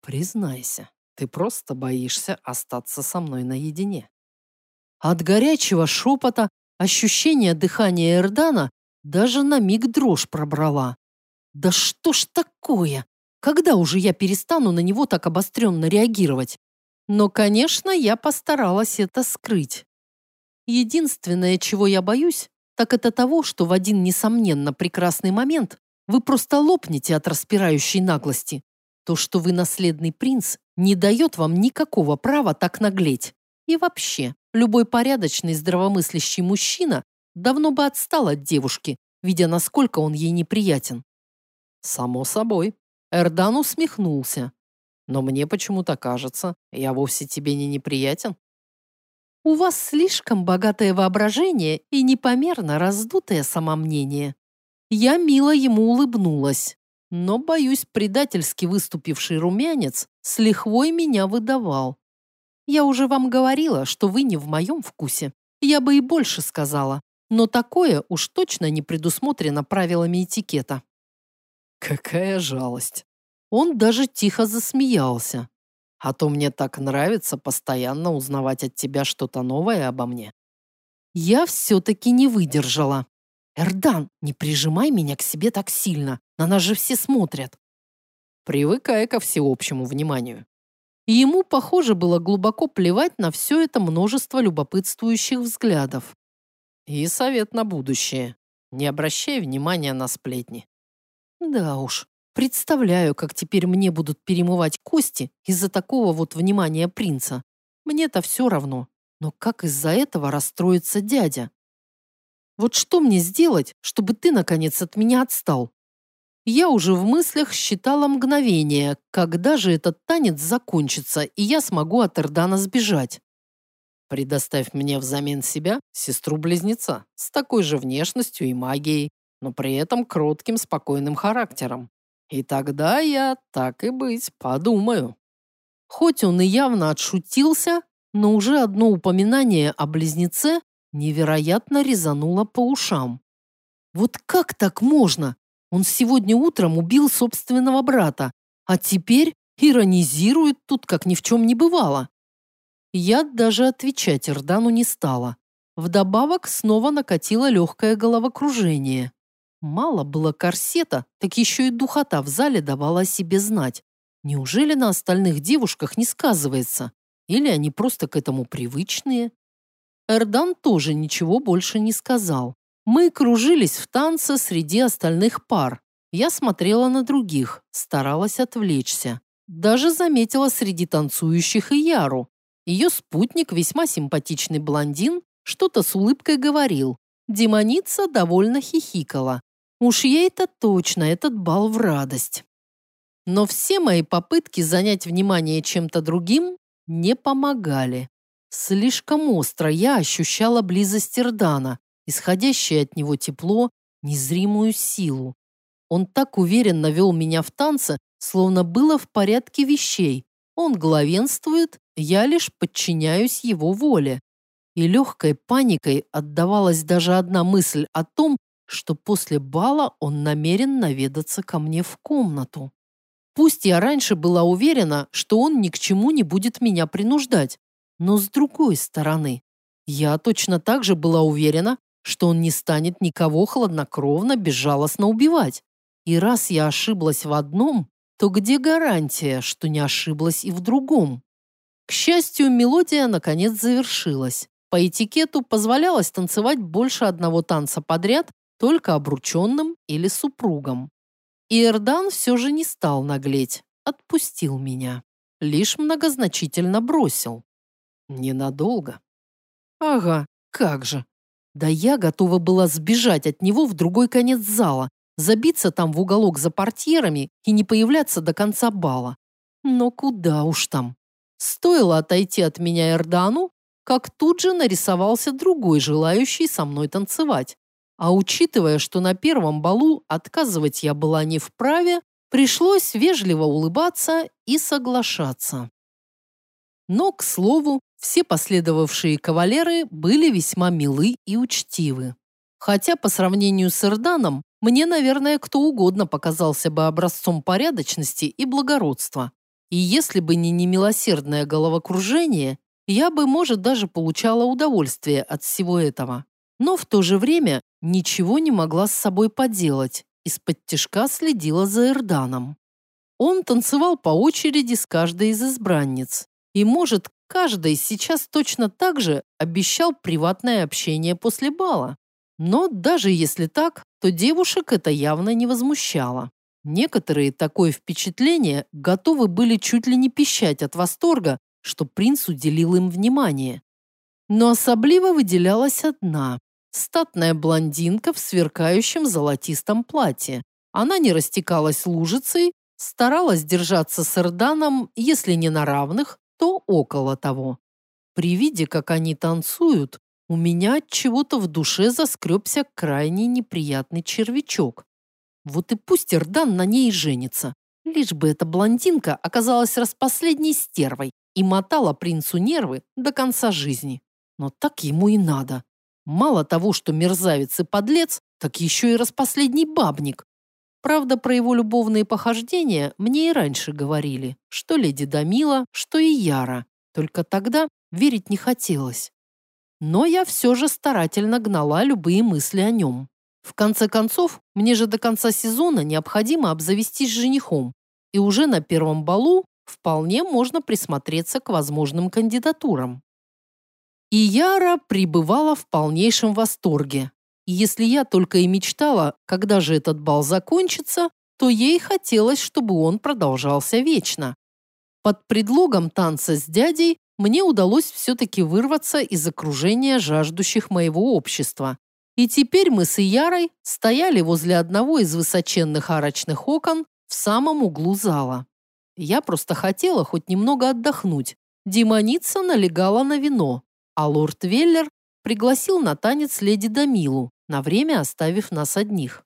A: «Признайся, Ты просто боишься остаться со мной наедине. От горячего шепота, ощущения дыхания Эрдана даже на миг дрожь пробрала. Да что ж такое? Когда уже я перестану на него так обостренно реагировать? Но, конечно, я постаралась это скрыть. Единственное, чего я боюсь, так это того, что в один, несомненно, прекрасный момент вы просто лопнете от распирающей наглости. То, что вы наследный принц, не дает вам никакого права так наглеть. И вообще, любой порядочный, здравомыслящий мужчина давно бы отстал от девушки, видя, насколько он ей неприятен. Само собой. Эрдан усмехнулся. Но мне почему-то кажется, я вовсе тебе не неприятен. У вас слишком богатое воображение и непомерно раздутое самомнение. Я мило ему улыбнулась, но, боюсь, предательски выступивший румянец с лихвой меня выдавал. Я уже вам говорила, что вы не в моем вкусе. Я бы и больше сказала, но такое уж точно не предусмотрено правилами этикета. Какая жалость. Он даже тихо засмеялся. А то мне так нравится постоянно узнавать от тебя что-то новое обо мне. Я все-таки не выдержала. Эрдан, не прижимай меня к себе так сильно. На нас же все смотрят. Привыкая ко всеобщему вниманию. Ему, похоже, было глубоко плевать на все это множество любопытствующих взглядов. И совет на будущее. Не обращай внимания на сплетни. Да уж, Представляю, как теперь мне будут перемывать кости из-за такого вот внимания принца. Мне-то все равно. Но как из-за этого расстроится дядя? Вот что мне сделать, чтобы ты, наконец, от меня отстал? Я уже в мыслях считала мгновение, когда же этот танец закончится, и я смогу от Эрдана сбежать. Предоставь мне взамен себя сестру-близнеца с такой же внешностью и магией, но при этом кротким, спокойным характером. И тогда я, так и быть, подумаю. Хоть он и явно отшутился, но уже одно упоминание о близнеце невероятно резануло по ушам. Вот как так можно? Он сегодня утром убил собственного брата, а теперь иронизирует тут, как ни в чем не бывало. Я даже отвечать Ирдану не стала. Вдобавок снова накатило легкое головокружение. Мало было корсета, так еще и духота в зале давала о себе знать. Неужели на остальных девушках не сказывается? Или они просто к этому привычные? Эрдан тоже ничего больше не сказал. Мы кружились в танце среди остальных пар. Я смотрела на других, старалась отвлечься. Даже заметила среди танцующих и Яру. Ее спутник, весьма симпатичный блондин, что-то с улыбкой говорил. Демоница довольно хихикала. Уж ей-то точно этот бал в радость. Но все мои попытки занять внимание чем-то другим не помогали. Слишком остро я ощущала близость Ирдана, исходящее от него тепло, незримую силу. Он так уверенно вел меня в танце, словно было в порядке вещей. Он главенствует, я лишь подчиняюсь его воле. И легкой паникой отдавалась даже одна мысль о том, что после бала он намерен наведаться ко мне в комнату. Пусть я раньше была уверена, что он ни к чему не будет меня принуждать, но с другой стороны, я точно так же была уверена, что он не станет никого хладнокровно, безжалостно убивать. И раз я ошиблась в одном, то где гарантия, что не ошиблась и в другом? К счастью, мелодия наконец завершилась. По этикету позволялось танцевать больше одного танца подряд только обрученным или супругом. И Эрдан все же не стал наглеть, отпустил меня. Лишь многозначительно бросил. Ненадолго. Ага, как же. Да я готова была сбежать от него в другой конец зала, забиться там в уголок за портьерами и не появляться до конца бала. Но куда уж там. Стоило отойти от меня Эрдану, как тут же нарисовался другой желающий со мной танцевать. А учитывая, что на первом балу отказывать я была не вправе, пришлось вежливо улыбаться и соглашаться. Но, к слову, все последовавшие кавалеры были весьма милы и учтивы. Хотя по сравнению с Эрданом, мне, наверное, кто угодно показался бы образцом порядочности и благородства. И если бы не немилосердное головокружение, я бы, может, даже получала удовольствие от всего этого. Но в то же время ничего не могла с собой поделать, из-под тишка следила за Эрданом. Он танцевал по очереди с каждой из избранниц. И, может, каждый сейчас точно так же обещал приватное общение после бала. Но даже если так, то девушек это явно не возмущало. Некоторые такое впечатление готовы были чуть ли не пищать от восторга, что принц уделил им внимание. Но особливо выделялась одна – статная блондинка в сверкающем золотистом платье. Она не растекалась лужицей, старалась держаться с Эрданом, если не на равных, то около того. При виде, как они танцуют, у меня от чего-то в душе заскребся крайне неприятный червячок. Вот и пусть Эрдан на ней женится. Лишь бы эта блондинка оказалась распоследней стервой и мотала принцу нервы до конца жизни. Но так ему и надо. Мало того, что мерзавец и подлец, так еще и распоследний бабник. Правда, про его любовные похождения мне и раньше говорили, что леди Дамила, что и Яра. Только тогда верить не хотелось. Но я все же старательно гнала любые мысли о нем. В конце концов, мне же до конца сезона необходимо обзавестись женихом, и уже на первом балу вполне можно присмотреться к возможным кандидатурам. И Яра пребывала в полнейшем восторге. Если я только и мечтала, когда же этот бал закончится, то ей хотелось, чтобы он продолжался вечно. Под предлогом танца с дядей мне удалось все-таки вырваться из окружения жаждущих моего общества. И теперь мы с Иярой стояли возле одного из высоченных арочных окон в самом углу зала. Я просто хотела хоть немного отдохнуть. Демоница налегала на вино, а лорд Веллер пригласил на танец леди Дамилу, на время оставив нас одних.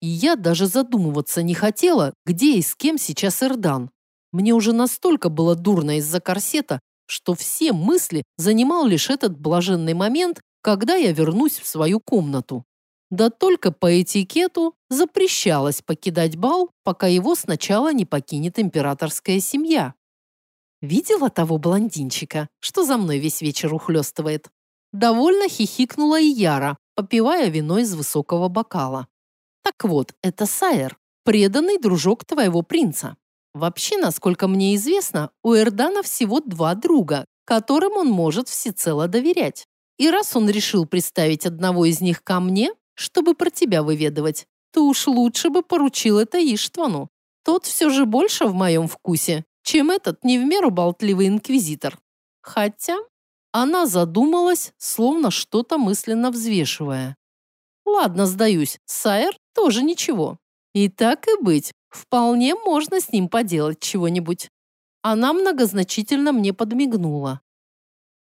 A: И я даже задумываться не хотела, где и с кем сейчас Эрдан. Мне уже настолько было дурно из-за корсета, что все мысли занимал лишь этот блаженный момент, когда я вернусь в свою комнату. Да только по этикету запрещалось покидать бал, пока его сначала не покинет императорская семья. Видела того блондинчика, что за мной весь вечер ухлёстывает? Довольно хихикнула и Яра, попивая вино из высокого бокала. Так вот, это Сайер, преданный дружок твоего принца. Вообще, насколько мне известно, у Эрдана всего два друга, которым он может всецело доверять. И раз он решил представить одного из них ко мне, чтобы про тебя выведывать, то уж лучше бы поручил это Иштвану. Тот все же больше в моем вкусе, чем этот не в меру болтливый инквизитор. Хотя она задумалась, словно что-то мысленно взвешивая. Ладно, сдаюсь, Сайер тоже ничего. И так и быть, вполне можно с ним поделать чего-нибудь. Она многозначительно мне подмигнула.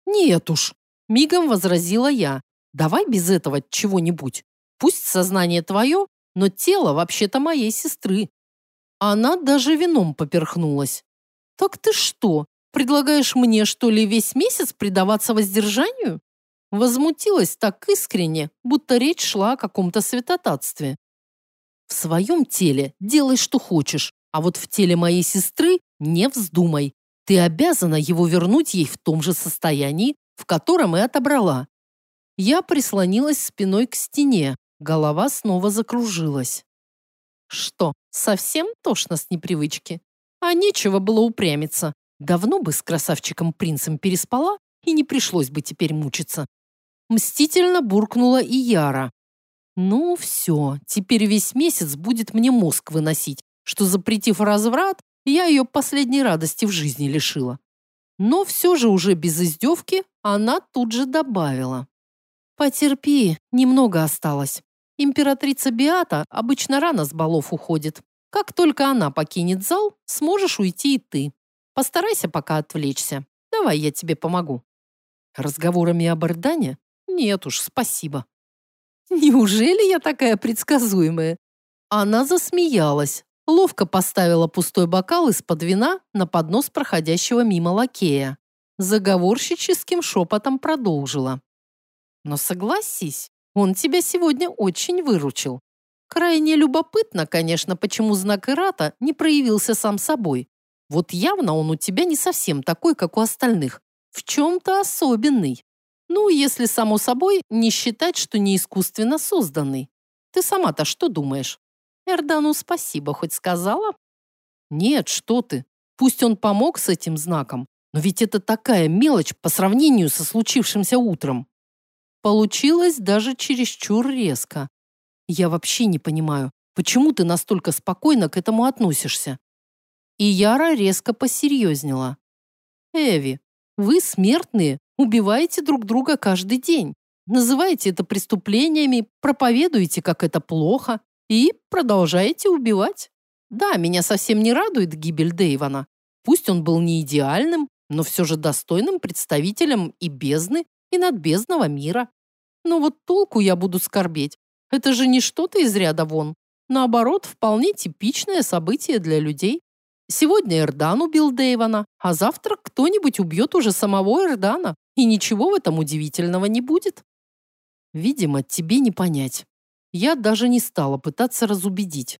A: Нет уж, Мигом возразила я. Давай без этого чего-нибудь. Пусть сознание твое, но тело вообще-то моей сестры. Она даже вином поперхнулась. Так ты что, предлагаешь мне, что ли, весь месяц предаваться воздержанию? Возмутилась так искренне, будто речь шла о каком-то святотатстве. В своем теле делай, что хочешь, а вот в теле моей сестры не вздумай. Ты обязана его вернуть ей в том же состоянии, в котором и отобрала. Я прислонилась спиной к стене, голова снова закружилась. Что, совсем тошно с непривычки? А нечего было упрямиться. Давно бы с красавчиком-принцем переспала, и не пришлось бы теперь мучиться. Мстительно буркнула и Яра. Ну все, теперь весь месяц будет мне мозг выносить, что, запретив разврат, я ее последней радости в жизни лишила. Но все же уже без издевки она тут же добавила. «Потерпи, немного осталось. Императрица Биата обычно рано с балов уходит. Как только она покинет зал, сможешь уйти и ты. Постарайся пока отвлечься. Давай я тебе помогу». Разговорами об Ордане? Нет уж, спасибо. Неужели я такая предсказуемая? Она засмеялась, ловко поставила пустой бокал из-под вина на поднос проходящего мимо лакея. Заговорщическим шепотом продолжила. Но согласись, он тебя сегодня очень выручил. Крайне любопытно, конечно, почему знак Ирата не проявился сам собой. Вот явно он у тебя не совсем такой, как у остальных. В чем-то особенный. Ну, если, само собой, не считать, что не искусственно созданный. Ты сама-то что думаешь? Эрдану спасибо хоть сказала? Нет, что ты. Пусть он помог с этим знаком, но ведь это такая мелочь по сравнению со случившимся утром. Получилось даже чересчур резко. Я вообще не понимаю, почему ты настолько спокойно к этому относишься? И Яра резко посерьезнела. Эви, вы смертные, убиваете друг друга каждый день. Называете это преступлениями, проповедуете, как это плохо, и продолжаете убивать. Да, меня совсем не радует гибель Дэйвана. Пусть он был не идеальным, но все же достойным представителем и бездны, и надбездного мира. Но вот толку я буду скорбеть. Это же не что-то из ряда вон. Наоборот, вполне типичное событие для людей. Сегодня Эрдан убил Дэйвана, а завтра кто-нибудь убьет уже самого Эрдана, и ничего в этом удивительного не будет. Видимо, тебе не понять. Я даже не стала пытаться разубедить.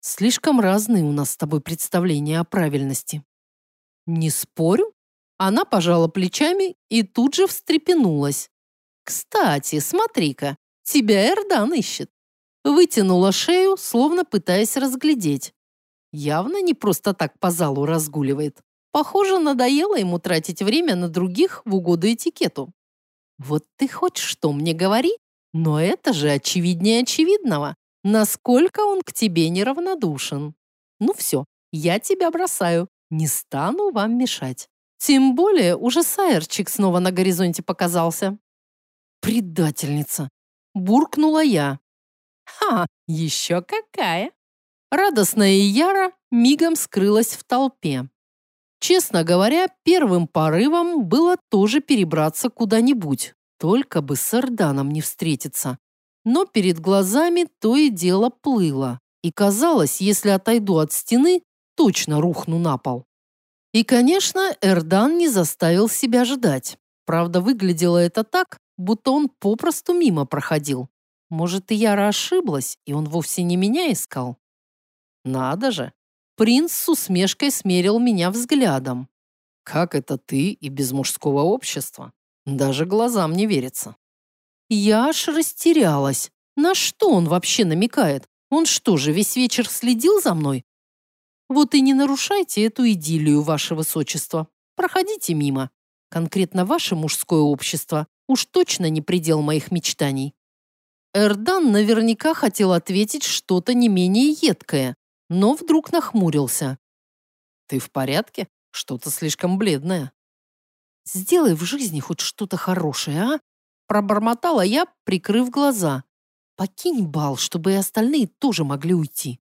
A: Слишком разные у нас с тобой представления о правильности. Не спорю. Она пожала плечами и тут же встрепенулась. Кстати, смотри-ка, тебя Эрдан ищет. Вытянула шею, словно пытаясь разглядеть. Явно не просто так по залу разгуливает. Похоже, надоело ему тратить время на других в угоду этикету. Вот ты хоть что мне говори, но это же очевиднее очевидного. Насколько он к тебе неравнодушен. Ну все, я тебя бросаю. Не стану вам мешать. Тем более уже Сайерчик снова на горизонте показался. Предательница. Буркнула я. Ха, еще какая. Радостная Яра мигом скрылась в толпе. Честно говоря, первым порывом было тоже перебраться куда-нибудь, только бы с Эрданом не встретиться. Но перед глазами то и дело плыло, и казалось, если отойду от стены, точно рухну на пол. И, конечно, Эрдан не заставил себя ждать. Правда, выглядело это так, будто он попросту мимо проходил. Может, и Яра ошиблась, и он вовсе не меня искал? Надо же. Принц с усмешкой смерил меня взглядом. Как это ты и без мужского общества? Даже глазам не верится. Я аж растерялась. На что он вообще намекает? Он что же, весь вечер следил за мной? Вот и не нарушайте эту идиллию, ваше высочество. Проходите мимо. Конкретно ваше мужское общество уж точно не предел моих мечтаний. Эрдан наверняка хотел ответить что-то не менее едкое, но вдруг нахмурился. «Ты в порядке? Что-то слишком бледное». «Сделай в жизни хоть что-то хорошее, а?» Пробормотала я, прикрыв глаза. «Покинь бал, чтобы и остальные тоже могли уйти».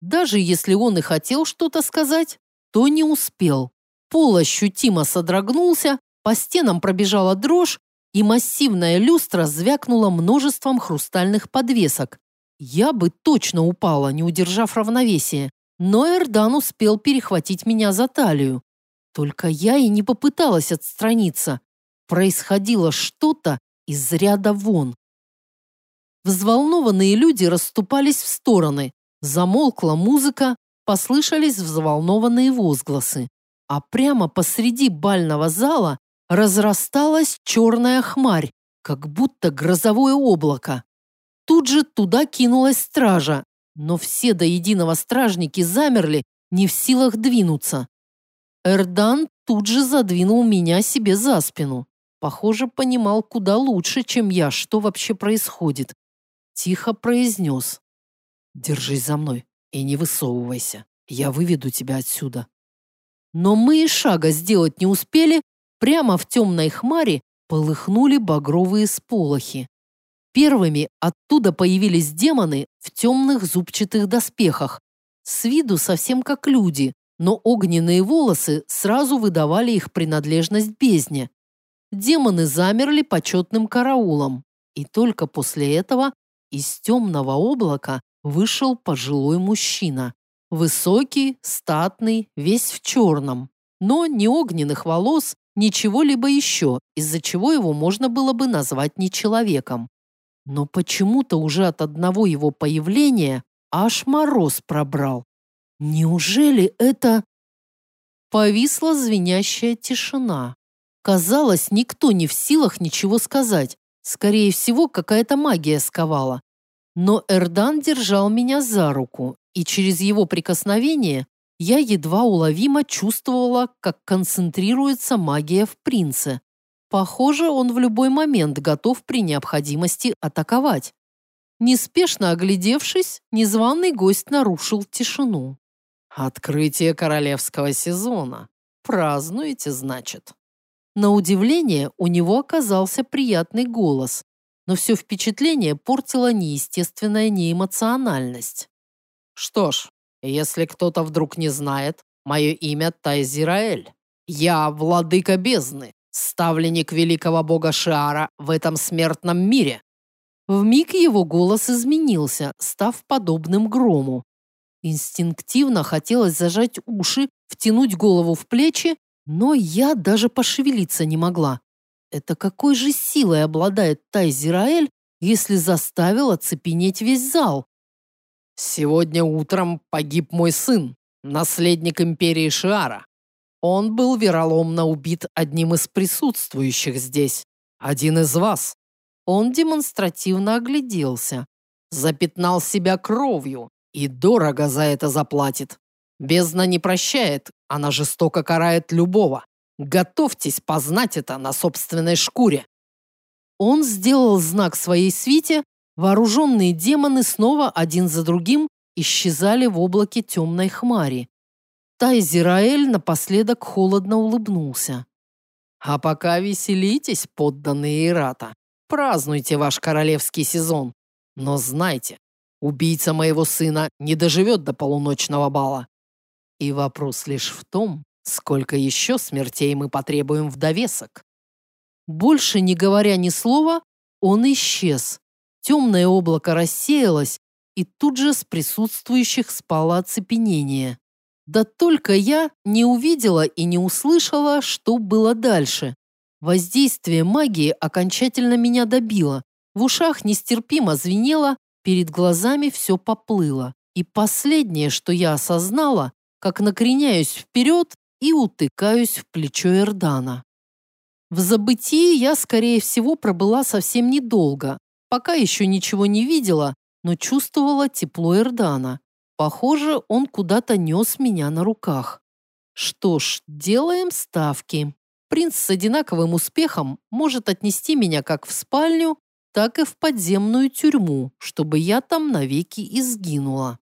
A: Даже если он и хотел что-то сказать, то не успел. Пол ощутимо содрогнулся, по стенам пробежала дрожь, и массивная люстра звякнула множеством хрустальных подвесок, я бы точно упала, не удержав равновесия, но Эрдан успел перехватить меня за талию. Только я и не попыталась отстраниться. Происходило что-то из ряда вон. Взволнованные люди расступались в стороны. Замолкла музыка, послышались взволнованные возгласы. А прямо посреди бального зала разрасталась черная хмарь, как будто грозовое облако. Тут же туда кинулась стража, но все до единого стражники замерли, не в силах двинуться. Эрдан тут же задвинул меня себе за спину. Похоже, понимал куда лучше, чем я, что вообще происходит. Тихо произнес. «Держись за мной и не высовывайся. Я выведу тебя отсюда». Но мы и шага сделать не успели, прямо в темной хмаре полыхнули багровые сполохи. Первыми оттуда появились демоны в темных зубчатых доспехах, с виду совсем как люди, но огненные волосы сразу выдавали их принадлежность бездне. Демоны замерли почетным караулом, и только после этого из темного облака вышел пожилой мужчина. Высокий, статный, весь в черном, но ни огненных волос, ничего либо еще, из-за чего его можно было бы назвать не человеком. Но почему-то уже от одного его появления аж мороз пробрал. Неужели это... Повисла звенящая тишина. Казалось, никто не в силах ничего сказать. Скорее всего, какая-то магия сковала. Но Эрдан держал меня за руку, и через его прикосновение я едва уловимо чувствовала, как концентрируется магия в принце. Похоже, он в любой момент готов при необходимости атаковать. Неспешно оглядевшись, незваный гость нарушил тишину. «Открытие королевского сезона. Празднуете, значит?» На удивление у него оказался приятный голос, но все впечатление портила неестественная неэмоциональность. «Что ж, если кто-то вдруг не знает, мое имя Тайзираэль. Я владыка бездны, ставленник великого бога Шиара в этом смертном мире. В миг его голос изменился, став подобным грому. Инстинктивно хотелось зажать уши, втянуть голову в плечи, но я даже пошевелиться не могла. Это какой же силой обладает Тайзираэль, если заставил оцепенеть весь зал? Сегодня утром погиб мой сын, наследник империи Шиара. Он был вероломно убит одним из присутствующих здесь, один из вас. Он демонстративно огляделся, запятнал себя кровью и дорого за это заплатит. Бездна не прощает, она жестоко карает любого. Готовьтесь познать это на собственной шкуре. Он сделал знак своей свите, вооруженные демоны снова один за другим исчезали в облаке темной хмари. Тайзираэль напоследок холодно улыбнулся. А пока веселитесь, подданные Ирата. Празднуйте ваш королевский сезон. Но знайте, убийца моего сына не доживет до полуночного бала. И вопрос лишь в том, сколько еще смертей мы потребуем в довесок. Больше не говоря ни слова, он исчез. Темное облако рассеялось, и тут же с присутствующих спало оцепенение. Да только я не увидела и не услышала, что было дальше. Воздействие магии окончательно меня добило. В ушах нестерпимо звенело, перед глазами все поплыло. И последнее, что я осознала, как накреняюсь вперед и утыкаюсь в плечо Эрдана. В забытии я, скорее всего, пробыла совсем недолго. Пока еще ничего не видела, но чувствовала тепло Эрдана. Похоже, он куда-то нес меня на руках. Что ж, делаем ставки. Принц с одинаковым успехом может отнести меня как в спальню, так и в подземную тюрьму, чтобы я там навеки изгинула.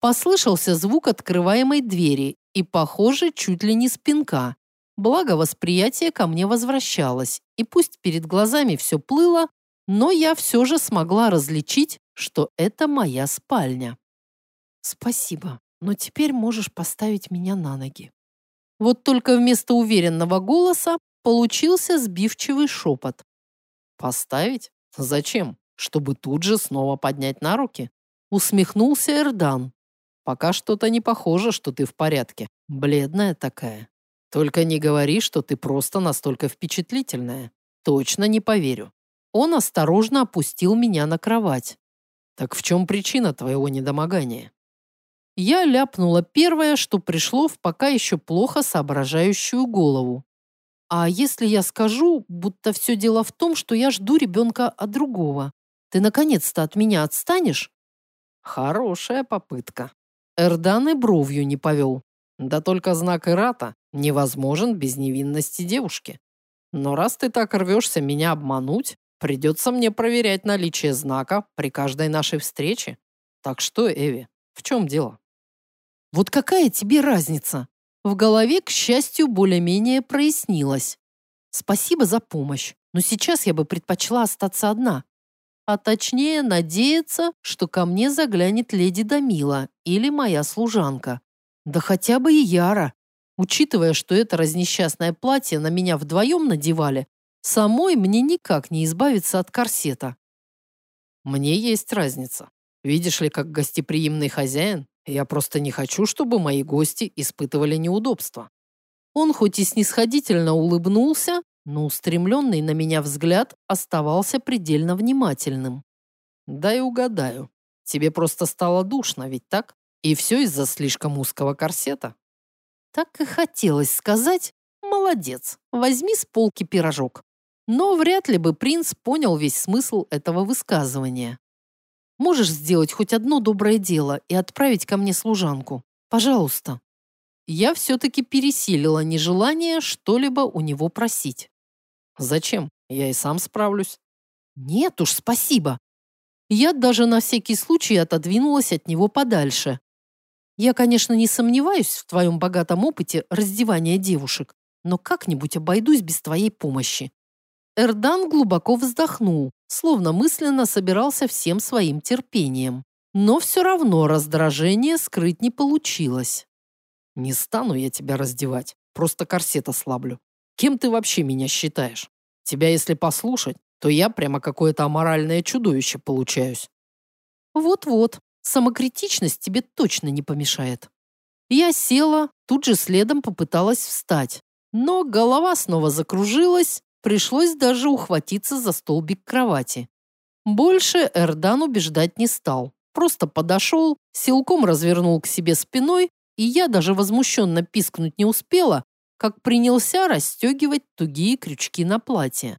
A: Послышался звук открываемой двери и, похоже, чуть ли не спинка. Благо, восприятие ко мне возвращалось, и пусть перед глазами все плыло, но я все же смогла различить, что это моя спальня. Спасибо, но теперь можешь поставить меня на ноги. Вот только вместо уверенного голоса получился сбивчивый шепот. «Поставить? Зачем? Чтобы тут же снова поднять на руки?» Усмехнулся Эрдан. «Пока что-то не похоже, что ты в порядке. Бледная такая. Только не говори, что ты просто настолько впечатлительная. Точно не поверю». Он осторожно опустил меня на кровать. «Так в чем причина твоего недомогания?» Я ляпнула первое, что пришло в пока еще плохо соображающую голову. А если я скажу, будто все дело в том, что я жду ребенка от другого? Ты наконец-то от меня отстанешь? Хорошая попытка. Эрдан и бровью не повел. Да только знак Ирата невозможен без невинности девушки. Но раз ты так рвешься меня обмануть, придется мне проверять наличие знака при каждой нашей встрече. Так что, Эви, в чем дело? Вот какая тебе разница? В голове, к счастью, более-менее прояснилось. Спасибо за помощь, но сейчас я бы предпочла остаться одна. А точнее, надеяться, что ко мне заглянет леди Дамила или моя служанка. Да хотя бы и Яра. Учитывая, что это разнесчастное платье на меня вдвоем надевали, самой мне никак не избавиться от корсета. Мне есть разница. Видишь ли, как гостеприимный хозяин, я просто не хочу, чтобы мои гости испытывали неудобства. Он хоть и снисходительно улыбнулся, но устремленный на меня взгляд оставался предельно внимательным. Дай угадаю. Тебе просто стало душно, ведь так? И все из-за слишком узкого корсета? Так и хотелось сказать «молодец, возьми с полки пирожок». Но вряд ли бы принц понял весь смысл этого высказывания. Можешь сделать хоть одно доброе дело и отправить ко мне служанку? Пожалуйста. Я все-таки пересилила нежелание что-либо у него просить. Зачем? Я и сам справлюсь. Нет уж, спасибо. Я даже на всякий случай отодвинулась от него подальше. Я, конечно, не сомневаюсь в твоем богатом опыте раздевания девушек, но как-нибудь обойдусь без твоей помощи. Эрдан глубоко вздохнул, словно мысленно собирался всем своим терпением. Но все равно раздражение скрыть не получилось. «Не стану я тебя раздевать, просто корсет ослаблю. Кем ты вообще меня считаешь? Тебя если послушать, то я прямо какое-то аморальное чудовище получаюсь». «Вот-вот, самокритичность тебе точно не помешает». Я села, тут же следом попыталась встать. Но голова снова закружилась, Пришлось даже ухватиться за столбик кровати. Больше Эрдан убеждать не стал. Просто подошел, силком развернул к себе спиной, и я даже возмущенно пискнуть не успела, как принялся расстегивать тугие крючки на платье.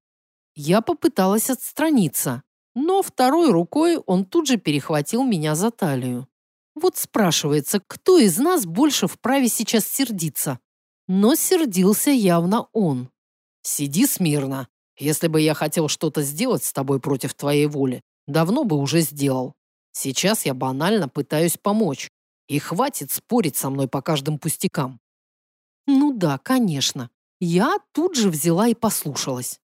A: Я попыталась отстраниться, но второй рукой он тут же перехватил меня за талию. Вот спрашивается, кто из нас больше вправе сейчас сердиться? Но сердился явно он. Сиди смирно. Если бы я хотел что-то сделать с тобой против твоей воли, давно бы уже сделал. Сейчас я банально пытаюсь помочь. И хватит спорить со мной по каждым пустякам. Ну да, конечно. Я тут же взяла и послушалась.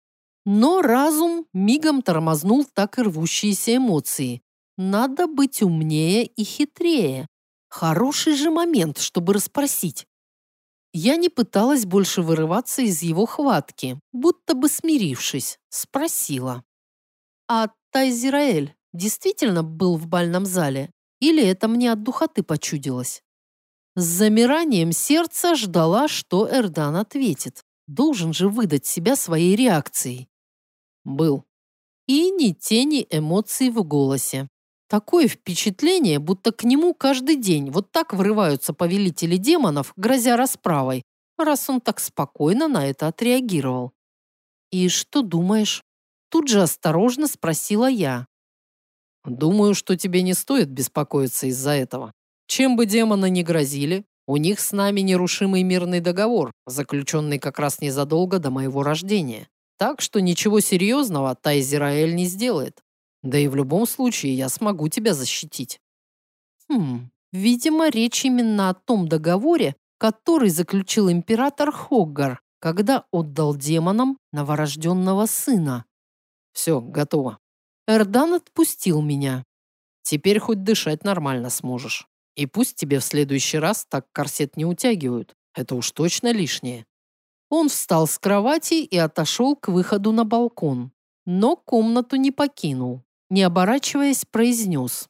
A: Но разум мигом тормознул так и рвущиеся эмоции. Надо быть умнее и хитрее. Хороший же момент, чтобы расспросить. Я не пыталась больше вырываться из его хватки, будто бы смирившись, спросила. «А Тайзираэль действительно был в бальном зале? Или это мне от духоты почудилось?» С замиранием сердца ждала, что Эрдан ответит. Должен же выдать себя своей реакцией. «Был». И ни тени эмоций в голосе. Такое впечатление, будто к нему каждый день вот так врываются повелители демонов, грозя расправой, раз он так спокойно на это отреагировал. «И что думаешь?» Тут же осторожно спросила я. «Думаю, что тебе не стоит беспокоиться из-за этого. Чем бы демоны ни грозили, у них с нами нерушимый мирный договор, заключенный как раз незадолго до моего рождения. Так что ничего серьезного Тайзераэль не сделает. Да и в любом случае я смогу тебя защитить. Хм, видимо, речь именно о том договоре, который заключил император Хоггар, когда отдал демонам новорожденного сына. Все, готово. Эрдан отпустил меня. Теперь хоть дышать нормально сможешь. И пусть тебе в следующий раз так корсет не утягивают. Это уж точно лишнее. Он встал с кровати и отошел к выходу на балкон, но комнату не покинул не оборачиваясь, произнес.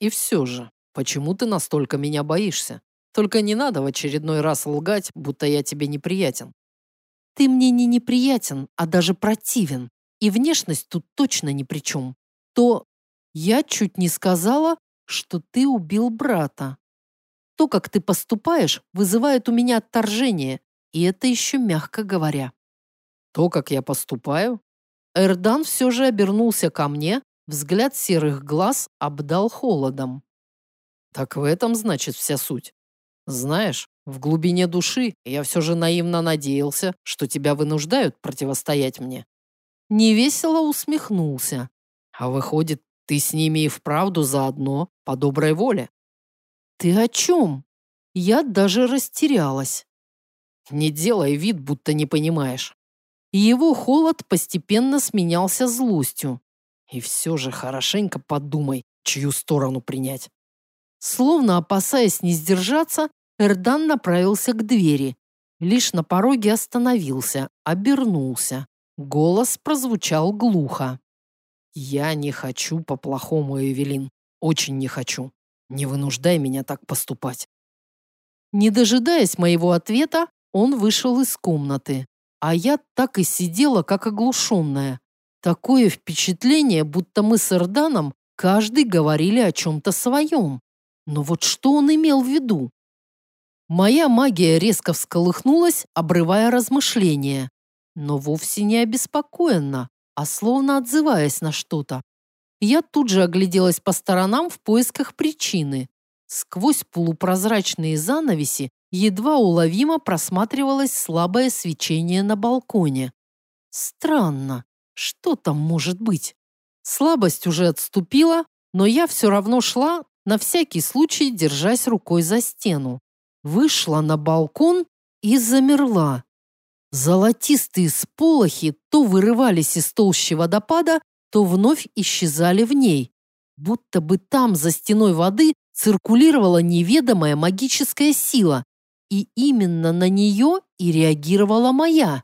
A: «И все же, почему ты настолько меня боишься? Только не надо в очередной раз лгать, будто я тебе неприятен». «Ты мне не неприятен, а даже противен. И внешность тут точно ни при чем. То я чуть не сказала, что ты убил брата. То, как ты поступаешь, вызывает у меня отторжение, и это еще мягко говоря». «То, как я поступаю?» Эрдан все же обернулся ко мне, Взгляд серых глаз обдал холодом. Так в этом, значит, вся суть. Знаешь, в глубине души я все же наивно надеялся, что тебя вынуждают противостоять мне. Невесело усмехнулся. А выходит, ты с ними и вправду заодно, по доброй воле. Ты о чем? Я даже растерялась. Не делай вид, будто не понимаешь. Его холод постепенно сменялся злостью. И все же хорошенько подумай, чью сторону принять. Словно опасаясь не сдержаться, Эрдан направился к двери. Лишь на пороге остановился, обернулся. Голос прозвучал глухо. «Я не хочу по-плохому, Эвелин. Очень не хочу. Не вынуждай меня так поступать». Не дожидаясь моего ответа, он вышел из комнаты. А я так и сидела, как оглушенная. Такое впечатление, будто мы с Эрданом каждый говорили о чем-то своем. Но вот что он имел в виду? Моя магия резко всколыхнулась, обрывая размышления, но вовсе не обеспокоенно, а словно отзываясь на что-то. Я тут же огляделась по сторонам в поисках причины. Сквозь полупрозрачные занавеси едва уловимо просматривалось слабое свечение на балконе. Странно, что там может быть? Слабость уже отступила, но я все равно шла, на всякий случай держась рукой за стену вышла на балкон и замерла. Золотистые сполохи то вырывались из толщи водопада, то вновь исчезали в ней, будто бы там, за стеной воды, циркулировала неведомая магическая сила, и именно на нее и реагировала моя.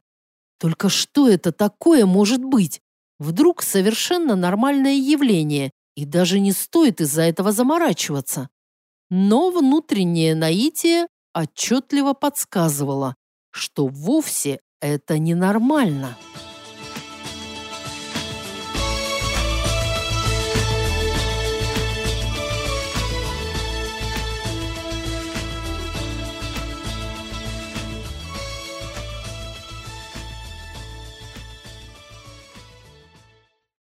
A: Только что это такое может быть? Вдруг совершенно нормальное явление, и даже не стоит из-за этого заморачиваться. Но внутреннее наитие отчетливо подсказывало, что вовсе это ненормально.